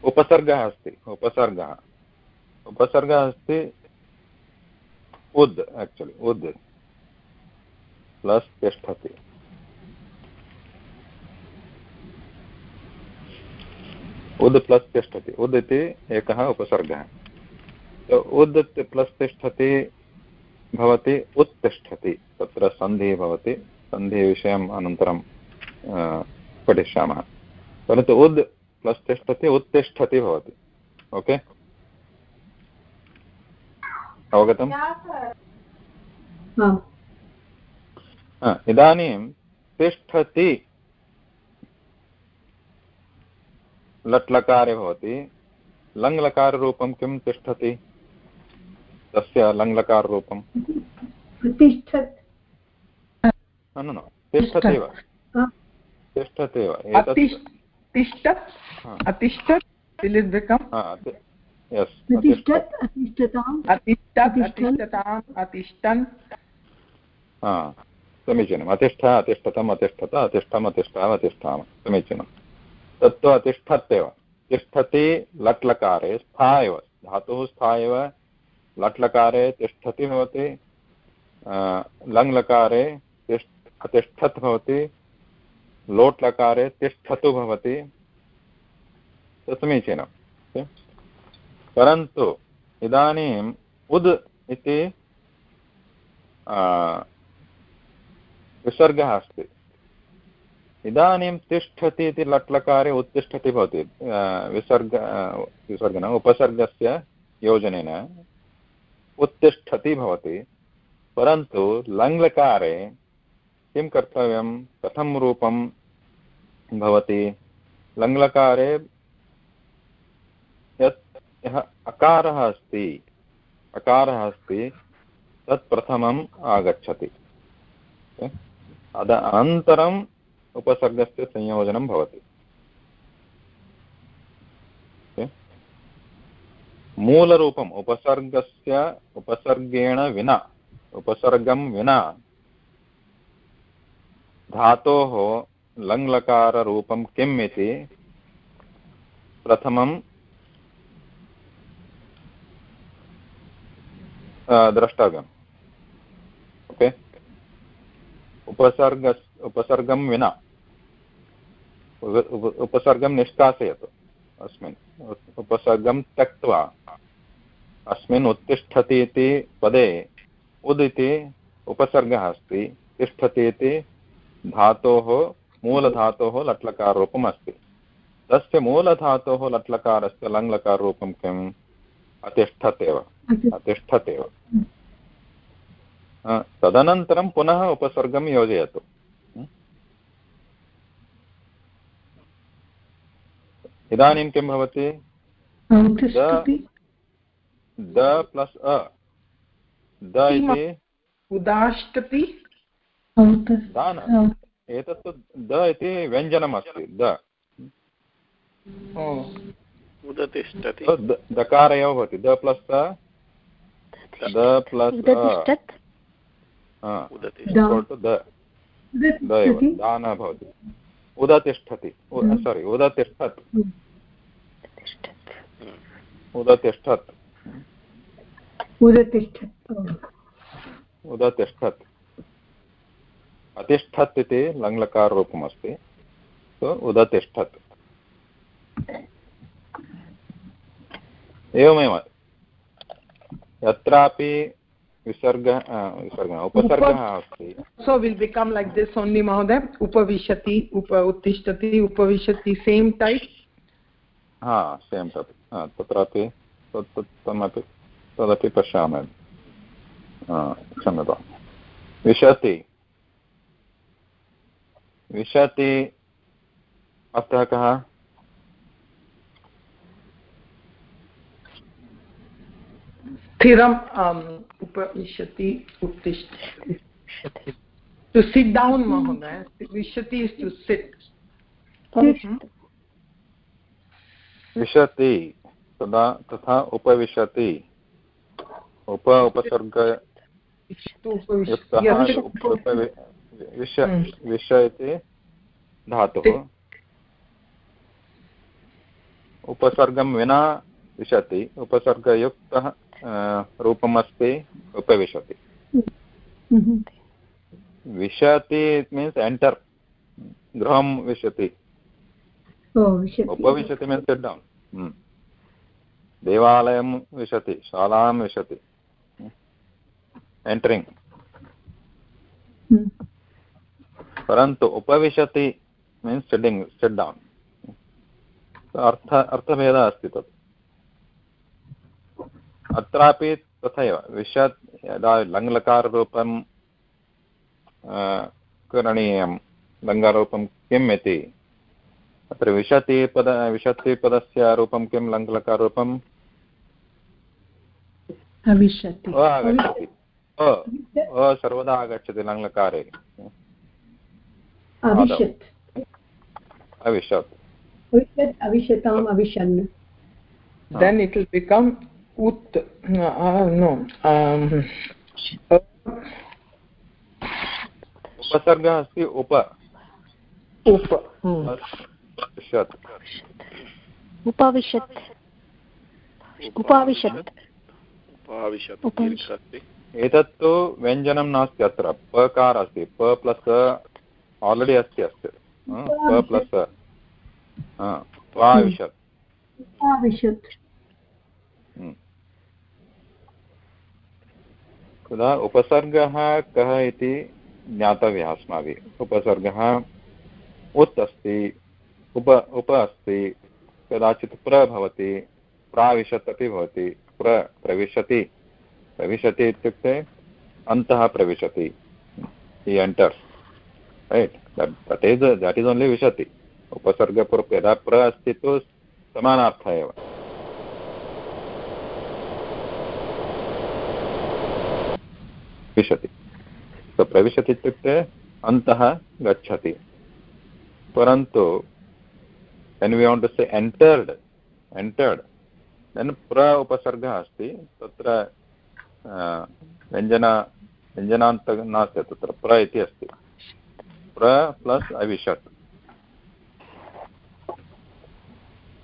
उपसर्गः अस्ति, उपसर्गः। उपसर्गः अस्ति उद् आक्चुलि उद्। प्लस् तिष्ठति। उद् प्लस् तिष्ठति उद् इति एकः उपसर्गः। तो उद् प्लस् तिष्ठति भवति उत्तिष्ठति। तत्र सन्धिः भवति। सन्धिविषयम् अनन्तरं पठिष्यामः। परन्तु उद् प्लस् तिष्ठति उत्तिष्ठति भवति। ओके? अवगतम्? इदानीं तिष्ठति। लट्लकारे भवति। लङ्लकाररूपं किं तिष्ठति? तस्य लङ्लकाररूपं। न न न तिष्ठत्येव तिष्ठत्येव समीचीनम्। अतिष्ठ अतिष्ठतम् अतिष्ठत अतिष्ठम् अतिष्ठाम अतिष्ठाम। समीचीनं तत्तु अतिष्ठत्येव तिष्ठति लट्लकारे स्था एव धातुः स्था एव लट्लकारे तिष्ठति भवति लङ्लकारे तिष्ठ अतिष्ठत् भवति, लोट्लकारे तिष्ठतु भवति। समीचीनं। परन्तु इदानीम् उद् इति विसर्गः अस्ति। इदानीं तिष्ठति इति लट्लकारे उत्तिष्ठति भवति विसर्ग अ, विसर्ग न उपसर्गस्य योजनेन उत्तिष्ठति भवति परन्तु लङ्लकारे किं कर्तव्यं? कथं रूपं भवति? लङ्लकारे यत् यः अकारः अस्ति अकारः अस्ति तत् प्रथमम् आगच्छति। अद अनन्तरम् उपसर्गस्य संयोजनं भवति? मूलरूपम् उपसर्गस्य उपसर्गेण विना, उपसर्गं विना धातोः लङ्लकाररूपं किम् इति प्रथमं द्रष्टव्यम्। ओके उपसर्गं विना। उप- उप- उपसर्गं निष्कासयतु। अस्मिन् उपसर्गं त्यक्त्वा अस्मिन् उत्तिष्ठति इति पदे उद् इति उपसर्गः अस्ति तिष्ठति इति धातोः मूलधातोः लट्लकाररूपम् अस्ति। तस्य मूलधातोः लट्लकारस्य लङ्लकाररूपं किम्? अतिष्ठत् एव अतिष्ठत् एव तदनन्तरं पुनः उपसर्गं योजयतु। इदानीं किं भवति? द प्लस् अ। द इति उदाष्टति। एतत्तु द इति व्यञ्जनम् अस्ति द उदतिष्ठति। तो दकार एव भवति। द प्लस् अ। द प्लस् द। द एव। तिष्ठति दा न भवति उदतिष्ठति सारि उदतिष्ठत्। तिष्ठत् उदतिष्ठत्। उदतिष्ठत्। उदतिष्ठत्। अतिष्ठत् इति लङ्लकाररूपमस्ति। उदतिष्ठत्। एवमेव। यत्रापि विसर्ग विसर्ग उपसर्गः अस्ति। So will become like this only महोदय उपविशति उप उत्तिष्ठति उपविशति सेम् टैप् हा सेम् तत् तत्रापि तमपि तदपि पश्यामः. क्षम्यतां. विशति विशति अतः कः? स्थिरम् उपविशति उत्तिष्ठति. सिद्धौन् महोदय. विशति विशति तदा तथा उपविशति। उप उपसर्ग विश हम्म। विश इति धातुः उपसर्गं विना विशति उपसर्गयुक्तः रूपमस्ति उपविशति। विशति। इट् मीन्स् एण्टर् गृहं विशति। उपविशति मीन्स् सिट् डौन् देवालयं विशति शालां विशति. Entering hmm. परन्तु उपविशति मीन्स् सिट्टिङ्ग् सिट् डौन् अर्थ अर्थभेदः अस्ति तत्. अत्रापि तथैव विशत् यदा लङ्लकाररूपं करणीयं लङ्गारूपं किम् इति अत्र विशति पद विशतिपदस्य रूपं किं लङ्लकाररूपम् भविष्यति अ आगच्छति अ अ सर्वदा आगच्छति लङ्लकारे अविशत्। अविशत्। अविशत् अविशताम् अविशन्। then it will become ut uh, no um, उपसर्गः अस्ति उप। up अविशत् उपाविशत् उपाविशत् उपाविशत् एतत्तु व्यञ्जनं नास्ति अत्र पकार अस्ति प प्लस् आल्रेडि अस्ति अस्ति हा, प प्लस् हम्म। तदा उपसर्गः कः इति ज्ञातव्यः अस्माभिः उपसर्गः उत् अस्ति उप उप अस्ति, कदाचित् प्र भवति, प्राविशत् अपि भवति, प्र प्रविशति। प्रविशति इत्युक्ते अन्तः प्रविशति। He enters right that is that is only विशति। उपसर्गपूर्व यदा प्र अस्ति, तु समानार्थः एव। विशति। प्रविशति इत्युक्ते अन्तः गच्छति। परन्तु when we want to say entered entered then प्र उपसर्गः अस्ति तत्र व्यञ्जन व्यञ्जनान्त नास्ति तत्र प्र इति अस्ति प्र प्लस् अविशत्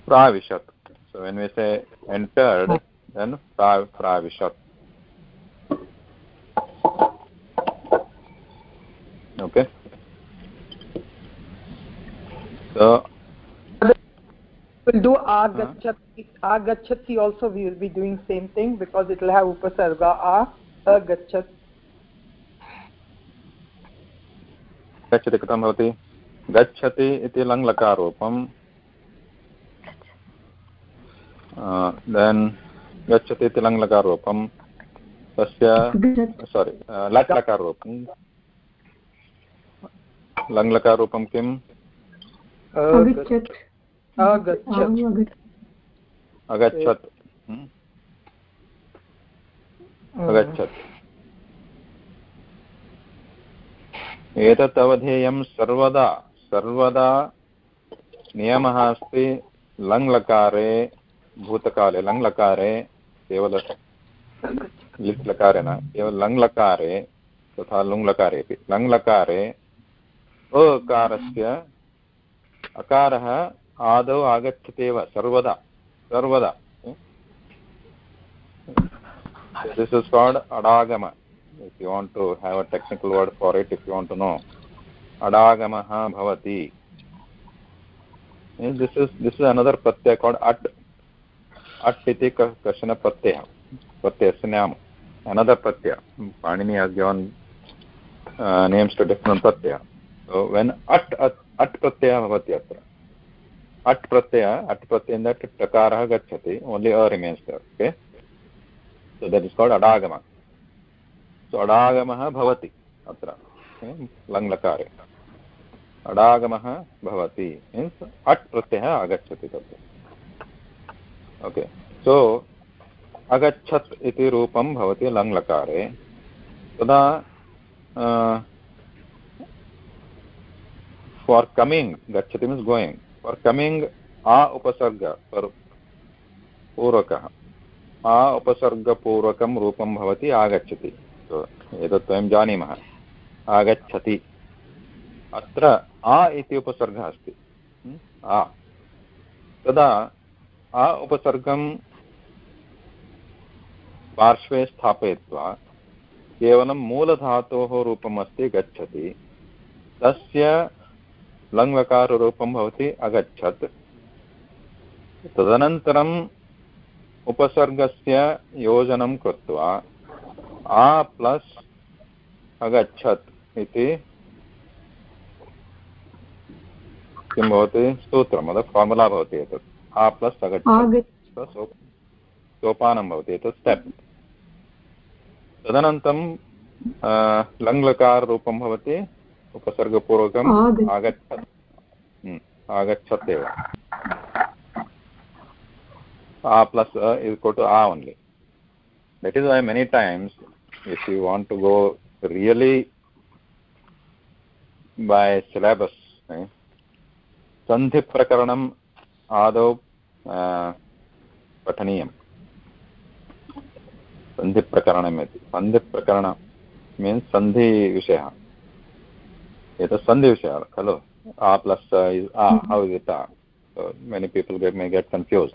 प्राविशत् when we say entered, then pra pravishat okay? So We'll do agachati. Agachati also we will be doing same thing because it will have upasarga a agachat. गच्छति कथं भवति गच्छति इति लङ्लकारोपम् देन् गच्छति इति लङ्लकारोपं तस्य सारि लट् लकारोपं लङ्लकारोपं किम् अगच्छत्. अगच्छत् हम्म, अगच्छत् एतत् अवधेयं सर्वदा सर्वदा नियमः अस्ति। लङ्लकारे भूतकाले लङ्लकारे केवल लिट् लकारे न केवल लङ्लकारे तथा लुङ्लकारे अपि लङ्लकारे अकारस्य अकारः आदौ आगच्छति एव सर्वदा सर्वदा. This is called अडागम. If you want to have a technical word for it if you want to know अडागमः भवति. This is this is another Pratyaya called अट् अट् इति कश्चन प्रत्ययः प्रत्ययस्य नाम अनदर् प्रत्यय पाणिनि अद्यवान् नेम्स् टु डिफ्रेण्ट् प्रत्ययः वेन् अट् अट् प्रत्ययः भवति अत्र. अट् प्रत्यय अट् प्रत्यय टकारः गच्छति only a remains okay so that is called अडागम. So अडागमः भवति अत्र लङ्लकारे. अडागमः भवति मीन्स् अट् प्रत्ययः आगच्छति तत् ओके सो अगच्छत् इति रूपं भवति लङ्लकारे. तदा uh, फार् कमिङ्ग् गच्छति मीन्स् गोयिङ्ग् फार् कमिङ्ग् आ उपसर्ग पूर्वकः आ उपसर्गपूर्वकं रूपं भवति, आगच्छति। एतत् वयं जानीमः। आगच्छति। अत्र आ इति उपसर्गः अस्ति। आ। तदा आ उपसर्गं पार्श्वे स्थापयित्वा केवलं मूलधातोः रूपम् अस्ति गच्छति। तस्य लङ्लकाररूपं भवति अगच्छत्। तदनन्तरम् उपसर्गस्य योजनं कृत्वा आ प्लस् अगच्छत् इति किं भवति? सूत्रम् अतः फार्मुला भवति एतत्। आ प्लस् अगच्छत्। सोपानं भवति एतत् स्टेप्। तदनन्तरं लङ्लकाररूपं भवति। उपसर्गपूर्वकम् आगच्छत् आगच्छत् एव। आ plus it uh only. That is I many times if you want to go really by syllabus सन्धिप्रकरणम् आदौ पठनीयं सन्धिप्रकरणम् इति सन्धिप्रकरण मीन्स् सन्धिविषयः एतत् सन्धिविषयः खलु a plus is a how is it a many people get, may get confused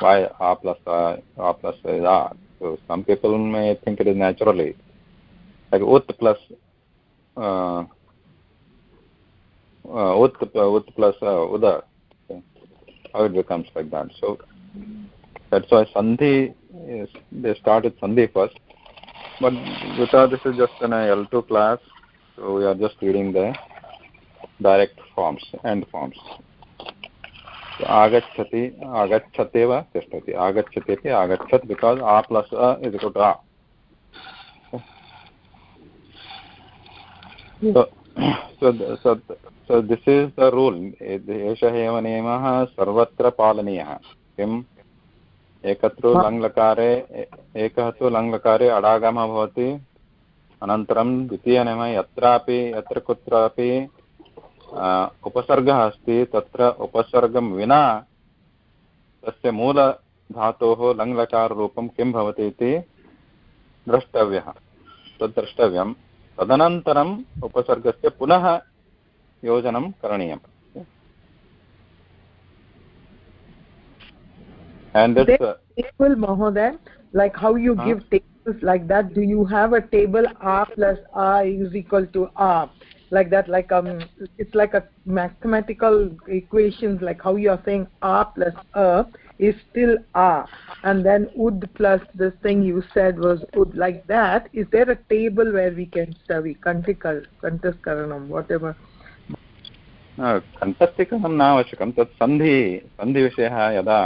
why a plus a, a plus is a. So some people may think it is naturally like ut plus uh, uh, ut, ut plus uh, uda. Okay. How it becomes like that. So that's why sandhi is they start with sandhi first. But because this is just an L2 class, So we are just reading the direct forms, end forms. आगच्छति आगच्छत्येव तिष्ठति। आगच्छति इति आगच्छत् because आ plus अ is equal to आ so this is the rule. एषः एव नियमः सर्वत्र पालनीयः। किम्? एकत्र लङ्लकारे एकः तु लङ्लकारे अडागमः भवति। अनन्तरं द्वितीयनियमः यत्रापि यत्र कुत्रापि उपसर्गः अस्ति तत्र उपसर्गं विना तस्य मूलधातोः लङ्लकाररूपं किं भवति इति द्रष्टव्यः। तद् द्रष्टव्यं तदनन्तरम् उपसर्गस्य पुनः योजनं करणीयम्। And this uh, table mahoday like how you give tables like that do you have a table a plus a is equal to a like that like um it's like a mathematical equations like how you are saying a plus a is still a and then ud plus this thing you said was ud like that is there a table where we can study kantikal kantaskaranam whatever कण्ठस्थिकरणं न आवश्यकं तत् सन्धि सन्धिविषयः यदा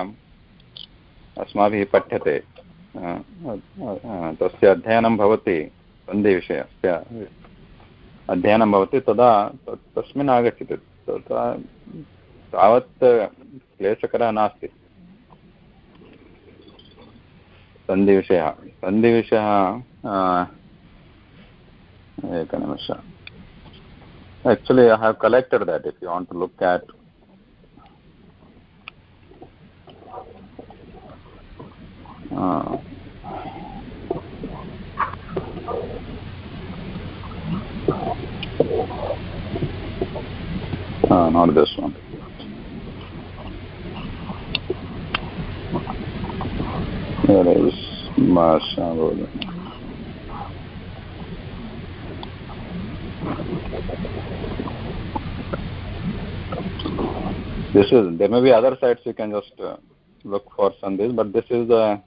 अस्माभिः पठ्यते तस्य अध्ययनं भवति सन्धिविषयस्य अध्ययनं भवति, तदा तस्मिन् आगच्छति तावत् क्लेशकरः नास्ति। सन्धिविषयः सन्धिविषयः एकनिमिष actually, i have collected that if you want to look at not this one. There is. Masha this is there may be other sites you can just uh, look for sandhis but this is a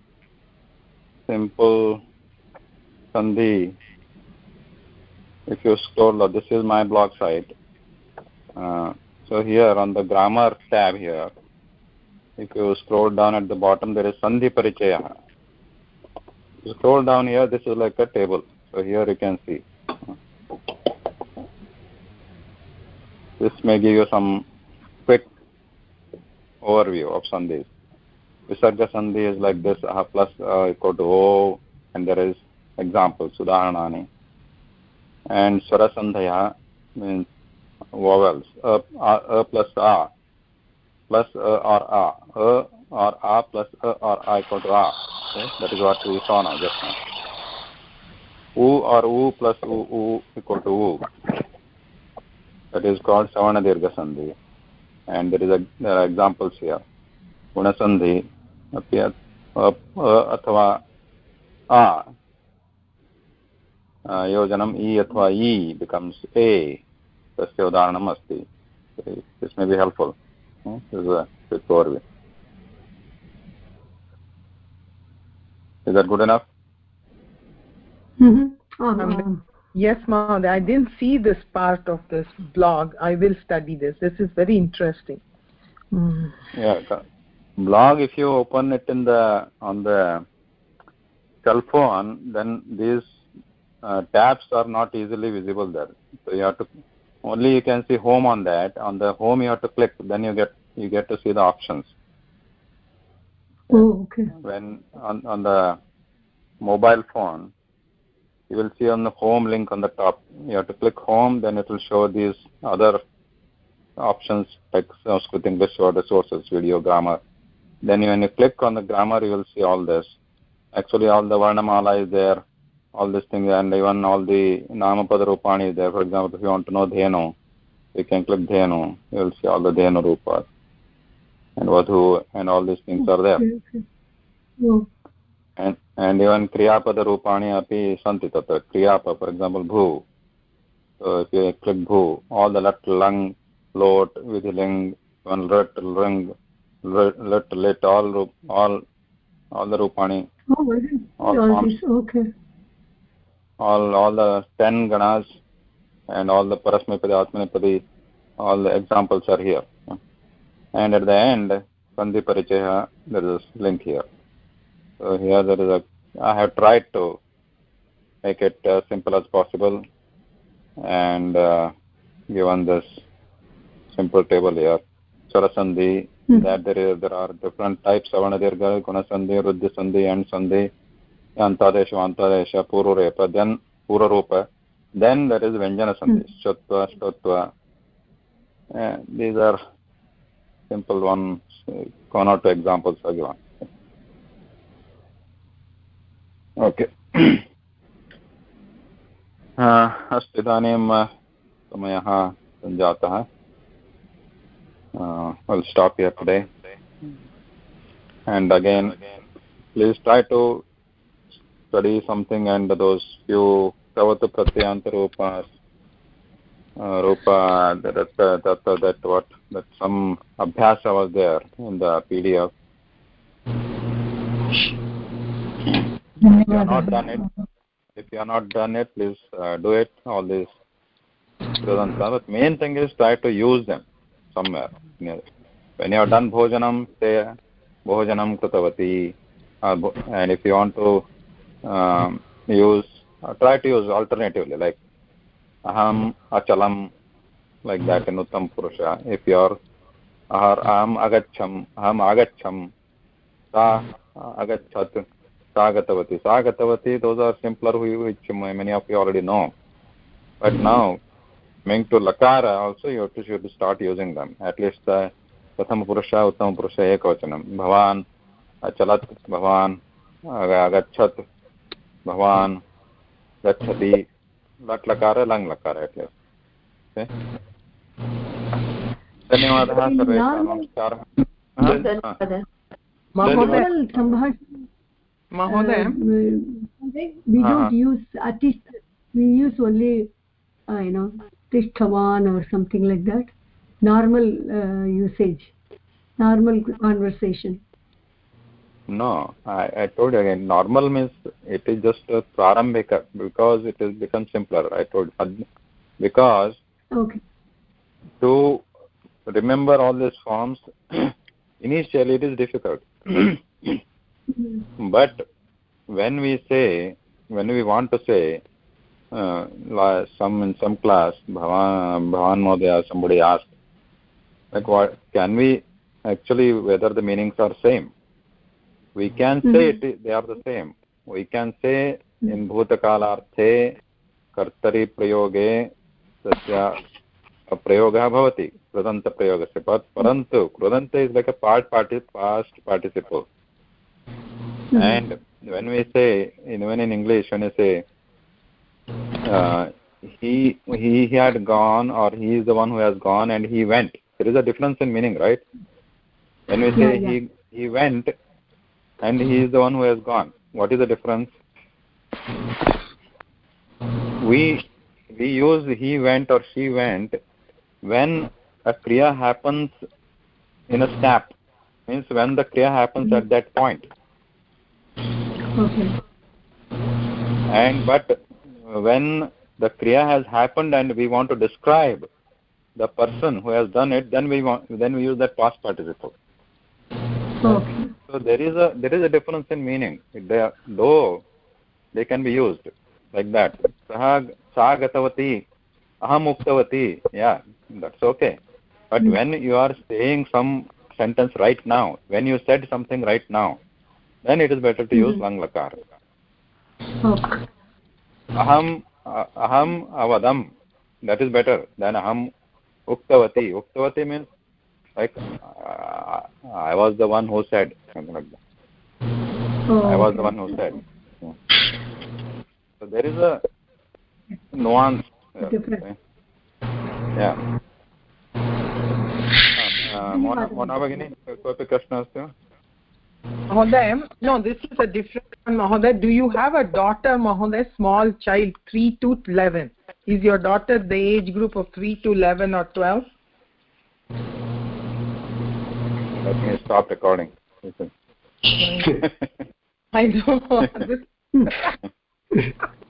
simple sandhi. If you scroll this is my blog site. Uh, so here on the grammar tab here if you scroll down at the bottom there is sandhi parichaya. Scroll down here this is like a table. So here you can see. This may give you some quick overview of sandhis Visarga Sandhi is like this, uh, plus uh, equal to O, and there is example, Sudharanani. And Swarasandhaya means vowels, A, a, a plus uh, A, plus A or A, A or A plus A or A equal to A. Okay? That is what we saw now just now. U or U plus U, U equal to U. That is called Savanadirga Sandhi. And there is a, there are examples here. Gunasandhi, अपि अथवा आ योजनम् इ अथवा इ becomes ए तस्य उदाहरणम् अस्ति this may be helpful overview is that good enough mm -hmm. oh, um, yes ma'am i didn't see this part of this blog i will study this this is very interesting mm. yeah blog if you open it in the on the cell phone then these uh, tabs are not easily visible there. So you have to only you can see home on that. On the home you have to click then you get you get to see the options. Oh okay. When on on the mobile phone you will see on the home link on the top. You have to click home then it will show these other options like Sanskrit English or the sources video grammar then when you click on the grammar, you will see all this. Actually, all the Varnamala is there, all these things, and even all the Namapada Rupani is there. For example, if you want to know Dhenu, you can click Dhenu. You will see all the Dhenu Rupas and Vadhu and all these things are there. Okay. Yeah. And, and even Kriyapada Rupani api santi tatra. Kriyapa, for example, Bhu. So if you click Bhu, all the lat, lung, lot, vidhiling, one rat, lung, lat lit all all all the rupani oh all, all forms, okay. all all the 10 ganas and all the parasmapadi atmanipadi all the examples are here. And at the end sandhi parichaya there is a link here. So here there is a i have tried to make it as simple as possible and uh, given this simple table here. Sarasandhi hmm. that there is there are different types savanadirgha gunasandhi ruddhisandhi and sandhi antadesha antadesha pururepa then purarupa then there is vyanjana sandhi hmm. shatva shtotva uh, these are simple ones one or two examples are given okay अस्तु इदानीं समयः सञ्जातः Uh, I'll stop here today. And again, please try to study something and those few pravatu pratyanta rupas, uh, rupa, that, that, that, that, what, that some abhyasa was there in the PDF. If you have not done it, if you have not done it, please uh, do it, all these present. Main thing is try to use them somewhere. When you have done bhojanam, say bhojanam kritavati. Uh, and if you want to um, use, uh, try to use alternatively, like aham achalam, like that in uttam purusha. If you are ahar aham agacham, aham agacham, sa agachat, sa gatavati. Sa gatavati, those are simpler which many of you already know. But now coming to lakara also you have to, you have to start using them at least the prathama purusha uttama purusha ekavachanam bhavan achalat bhavan agachat bhavan gachati lat lakara lang lakara at least okay धन्यवादः सर्वेषां नमस्कारः महोदय महोदय we Uh-huh. don't use artist we use only uh, you know tishtavan or something like that. Normal uh, usage. Normal conversation. No, I, I told you again, normal means it is just a prarambhika because it has become simpler. I told because okay. to remember all these forms, initially it is difficult. but when we say, when we want to say, uh, some in some class, Bhavan, Bhavan Modaya, somebody asked, like what, can we actually, whether the meanings are same? We can say it, they are the same. We can say mm -hmm. in भूतकालार्थे कर्तरि प्रयोगे तस्य प्रयोगः भवति कृदन्तप्रयोगस्य परन्तु कृदन्त is like a part party past participle and when we say even in english when you say uh, he he had gone or he is the one who has gone and he went. There is a difference in meaning right? When we say Yeah, yeah. he he went and he is the one who has gone what is the difference? We we use he went or she went when a kriya happens in a snap means when the kriya happens at that point. Okay. And but when the kriya has happened and we want to describe the person who has done it then we want then we use that past participle. Okay. So there is a there is a difference in meaning. They are, though they can be used like that. Saha sa gatavati aham uktavati yeah that's okay. But hmm. when you are saying some sentence right now when you said something right now then it is better to use hmm. lang lakar okay अहम् अहम् अवदम्. That is better than अहम् उक्तवती. उक्तवती means like I was the one who said I was the one who said there is once Mona भगिनी कोऽपि प्रश्नः अस्ति वा Mahoday, no, this is a different one, Mahoday. Do you have a daughter, Mahoday, small child, 3 to 11? Is your daughter the age group of 3 to 11 or 12? let me stop recording I know.